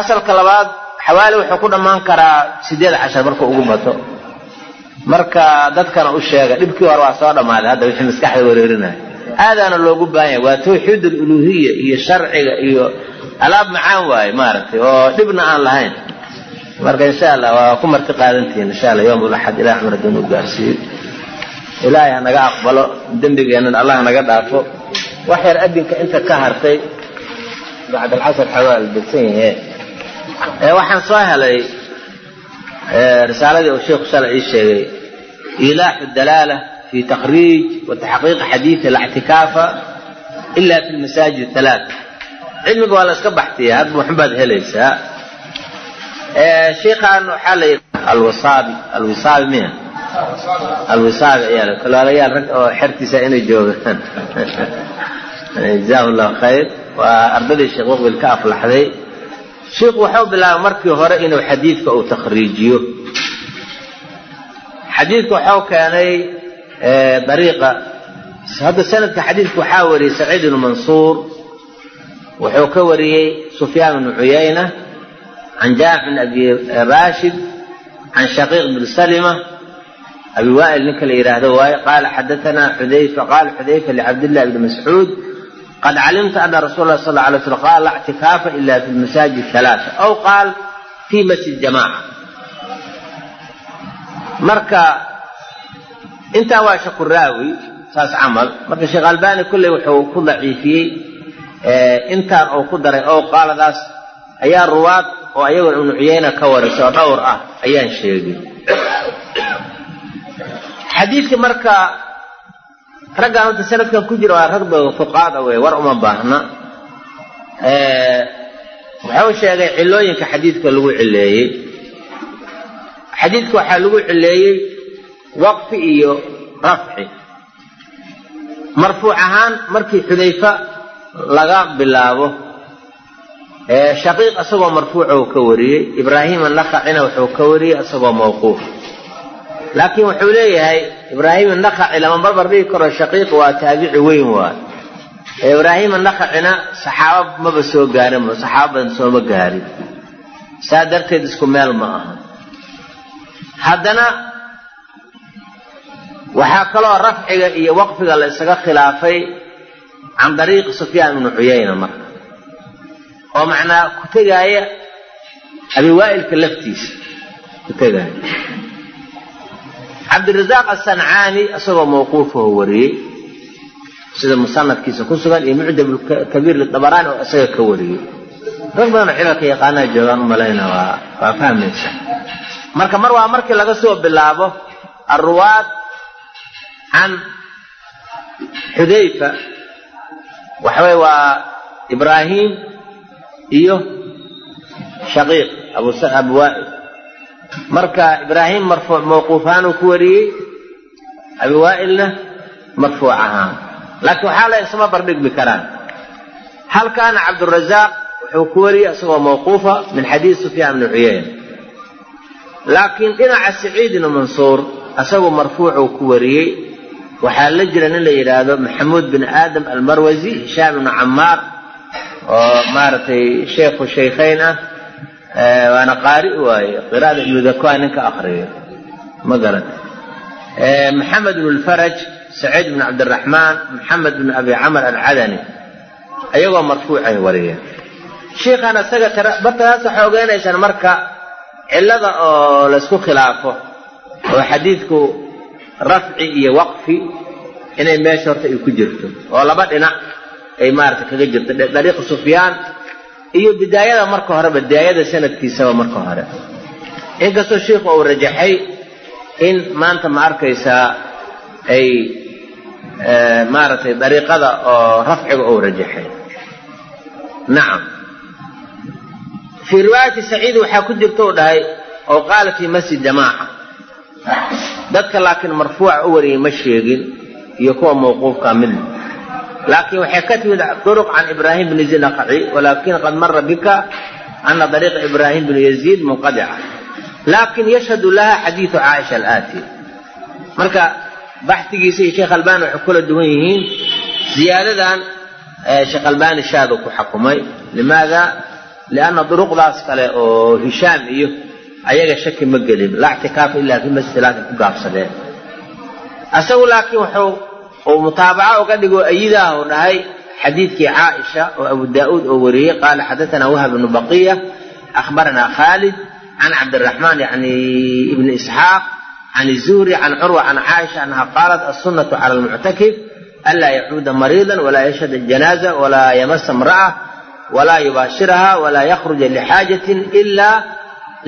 asalka labaad xawaali wuxuu ku dhammaan karaa sideed cashar markuu ugu bato. Marka dadkana u sheega dhibkii hore waa soo dhammaaday hadda wixii maskaxda wareerinaya aadaana loogu baahan yahay waa tawxiid aluluhiya iyo sharciga iyo alaab macaan waaye maaragtay oo dhibna aan lahayn. Marka insha allah waa ku marti qaadantihiin insha allah yowm laxad xamar hadduu nuu gaarsiiyo. Ilaahay ha naga aqbalo dembigeennan allah naga dhaafo. Wax yar adinka inta ka hartay bacd alcasr xawaal bedsan yahe waxaan soo helay risaaladii uu sheikhu shalay ii sheegay ilaaxu dalaala fi takriij wa taxqiiq xadiidi alactikaafa ila fi lmasaajid talaat cilmiga waa la iska baxtiya hadba waxbaad helaysaa sheikhaan waxaa la alwisaabi alwisaabi miya alwisaabi ayaa kalaalayaal rag oo xertiisa inay joogaan jazaahu llahu khayr waa ardadii sheekh muqbil ka aflaxday. Sheikhu waxau bilaabay markii hore inuu xadiidka uu takhriijiyo. Xadiidka waxau keenay dariiqa. Hadda sanadka xadiidka waxaa wariyey saciid ibnu mansuur. Wuxuu ka wariyey sufyaan bnu cuyayna can jaafi bn abi rashid can shaqiiq bn salima. Abi waa'il ninka la yidhaahdo waaye qaala xadaanaa xudayfa qaala xudayfa licabdillahi bni mascuud ana rasuul lah sal alay slam qaala laa ictikaafa ila fi lmasaajid alaaa aw qaal fi masjid jamaca marka intaa waa shakuraawi saas camal marka sheekh albani kulley wuxuu ku daciifiyey intaan uu ku daray ow qaaladaas ayaa ruwaad oo ayagoon ibnu ka warisa oo dhowr ah ayaan sheegay xadiidka marka raggaan hadda sanadkan ku jira waa rag fuqaada wey war uma baahna. Wuxuu sheegay cilooyinka xadiidka lagu cileeyey xadiidka waxaa lagu cileeyey waqfi iyo rafci. Marfuuc ahaan markii xudayfa laga bilaabo shaqiiq isagoo marfuuca uu ka wariyey ibraahim annakacina wuxuu ka wariyey isagoo mawquuf laakiin wuxuu leeyahay ibraahim annakaci lama barbar dhigi karo shaqiiq waa taabici weyn waay ibraahima nakacina saxaabo maba soo gaarinba saxaabo badan sooma gaarin. Saa darteed isku meel ma aha. Haddana waxaa kaloo rafciga iyo waqfiga la isaga khilaafay can dariiqi sufyaan ibnu cuyayna marka oo macnaa ku tegaaya abiwaa'ilka laftiisa ku tegaaya cabdirasaaq asancaani isagoo mawquufaho wariyey sida musanadkiisa ku sugan iyo mucjam kabiir lidabaraani oo isaga ka wariyey. Rag badanoo cilalka yaqaanaa joogaan u malayna waa fahmaysa marka mar waa markii laga soo bilaabo alruwaad can xudayfa waxaweye waa ibraahim iyo shaqiiq abu waa'il marka ibraahim marfuuc mawquufaanuu ku wariyey abi waa'ilna marfuuc ahaan. Laakiin waxaa la isma bardhigmi karaan. Halkaana cabdurazaaq wuxuu ku wariyey isagoo mawquufa min xadiis sufyaan bni cuyayna laakiin dhinaca saciid ibnu mansuur isagoo marfuucuu ku wariyey waxaa la jira nin la yidhaahdo maxamuud bin aadam almarwasi hishaam ibnu camaar oo maaragtay sheekhu shaykhayn ah waana qaari waaye qiraada ibnu dakwa ninka akriyo ma garan. Maxamed ibnu lfaraj saciid ibnu cabdiraxmaan maxamed ibnu abi camar alcadani. Ayagoo marfuucay wariyeen. Shiikhan isaga bartadaasa xoogeynaysan marka cillada oo laysku khilaafo oo xadiidku rafci iyo waqfi inay meesha horta ay ku jirto. Oo laba dhinac ay maarata kaga jirto. Dariiqi sufyaan iyo bidaayada marka horeba bidaayada sanadkiisaba marka hore. Inkastoo shiikhu uu rajaxay in maanta ma arkaysaa ay maaragtay dariiqada oo rafciga uu rajaxay. Nacam fii riwaayati saciid waxaa ku jirta u dhahay oo qaala fii masjid jamaaca. Dadka laakiin marfuuca u wariyey ma sheegin iyo kuwa mawquufka mid laakiin waxay ka timid duruq can ibraahim bni zinaqaci walaakin qad mara bika ana dariiqa ibraahim bni yaziid munqadica. Laakin yashhadu laha xadiidu caaisha alaati. Marka baxdigiisa iyo sheekh albani waxay kula duwan yihiin ziyaadadan sheekh albani shaadu ku xakumay limaada? Lianna duruqdaas kale oo hishaam iyo ayaga shaki ma gelin. Laa ictikaafa ilaa fi masjid ku gaabsadeen. Asagu laakiin wuxuu uu mutaabaca uga dhigo ayidaah uu dhahay xadiidkii caaisha oo abu daa'uud oo wariyey qaala xadatanaa wahab ibnu baqiya akhbaranaa khaalid can cabdiraxmaan yani ibni isxaaq can zuhri can curwa can caaisha annaha qaalat assunnatu cala almuctakif anlaa yacuuda mariidan walaa yashhada janaaza walaa yamasa imra'a walaa yubaashiraha walaa yakhruja lixaajatin ila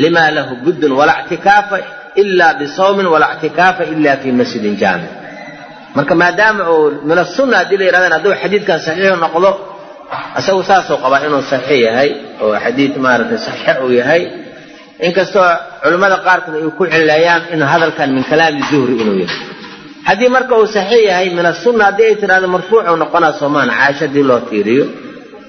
lima lahu buddun walaa ictikaafa ila bisawmin walaa ictikaafa ila fi masjidin jaamic marka maadaama uu min asunna haddii la yidhahdaan hadduu xadiidkan saxiixu noqdo isagu saasuu qabaa inuu saxiix yahay oo xadiid maaragtay saxiix uu yahay. Inkastoo culimmada qaarkood ay ku cileeyaan in hadalkan min kalaami zuhri inuu yahay. Haddii marka uu saxiix yahay min asunna haddii ay tidhahdo marfuucuu noqonaa soomaan haddii loo tiiriyo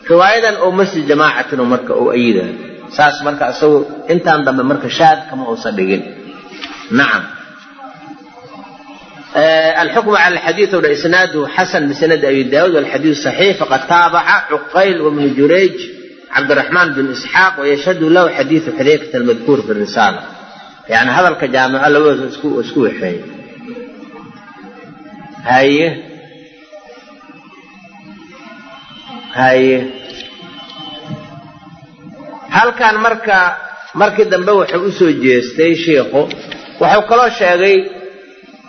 riwaayadan oo masjid jamaacatin marka uu ayidayo saas marka isagu intaan dambe marka shaad kama uusan dhigin. Nacam alxukm cala xadiid o dha isnaadhu xasan bisnadi abi daawuud walxadiidu saxiix faqad taabaca cuqayl wabnu jurayj cabdiraxmaan bin isxaaq wayashhadu lahu xadiidu xudayfat almadkuur fi risaala yani hadalka jaamico labadoosa isku wexeey haye haye halkan marka markii dambe wuxuu u soo jeestay shiikhu wuxuu kaloo sheegay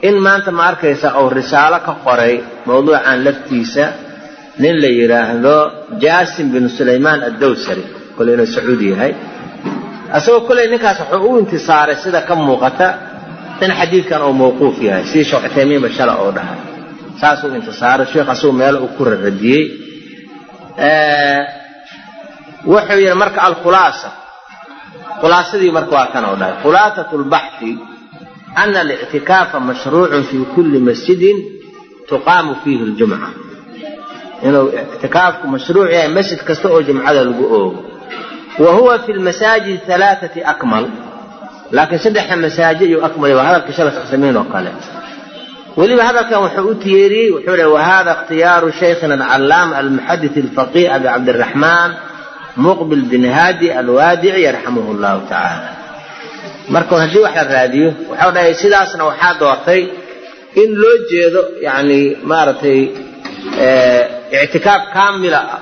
in maanta ma arkaysa uu risaalo ka qoray mawduucan laftiisa nin la yidhaahdo jaasim bin sulaymaan addowsari kole inuu sacuudi yahay. Isagoo koley ninkaas wuxuu u intisaaray sida ka muuqata in xadiidkan uu mawquuf yahay sidii sheekh cuthaymiinba shala oo dhahay. Saasuu intisaaray sheekh asagoo meelo uu ku raradiyey wuxuu yidhi marka alkhulaasa. Khulaasadii marka waa kan oo dhahay. Khulaasatu lbaxthi ana alictikaafa mashruucun fi kulli masjidin tuqaamu fiihi ljumca inuu ictikaafku mashruuc yahay masjid kasta oo jumcada lagu oogo wa huwa fi lmasaajid alaaati akmal laakiin saddexda masaajid iyuu akmal waa hadalka shala samiin oo kale weliba hadalkan wuxuu u tiyeeriyey wuxuu le wahada ikhtiyaaru shaykhina alcallaam almuxadith alfaqih abi cabdiraxmaan muqbil bin haadi alwaadici yarxamuhu llahu tacaala marka haddii wax la raadiyo waxau dhahay sidaasna waxaa doortay in loo jeedo yani maaragtay ictikaaf kaamila ah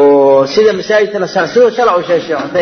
oo sida masaajidka sidoo shala u sheesheeqtay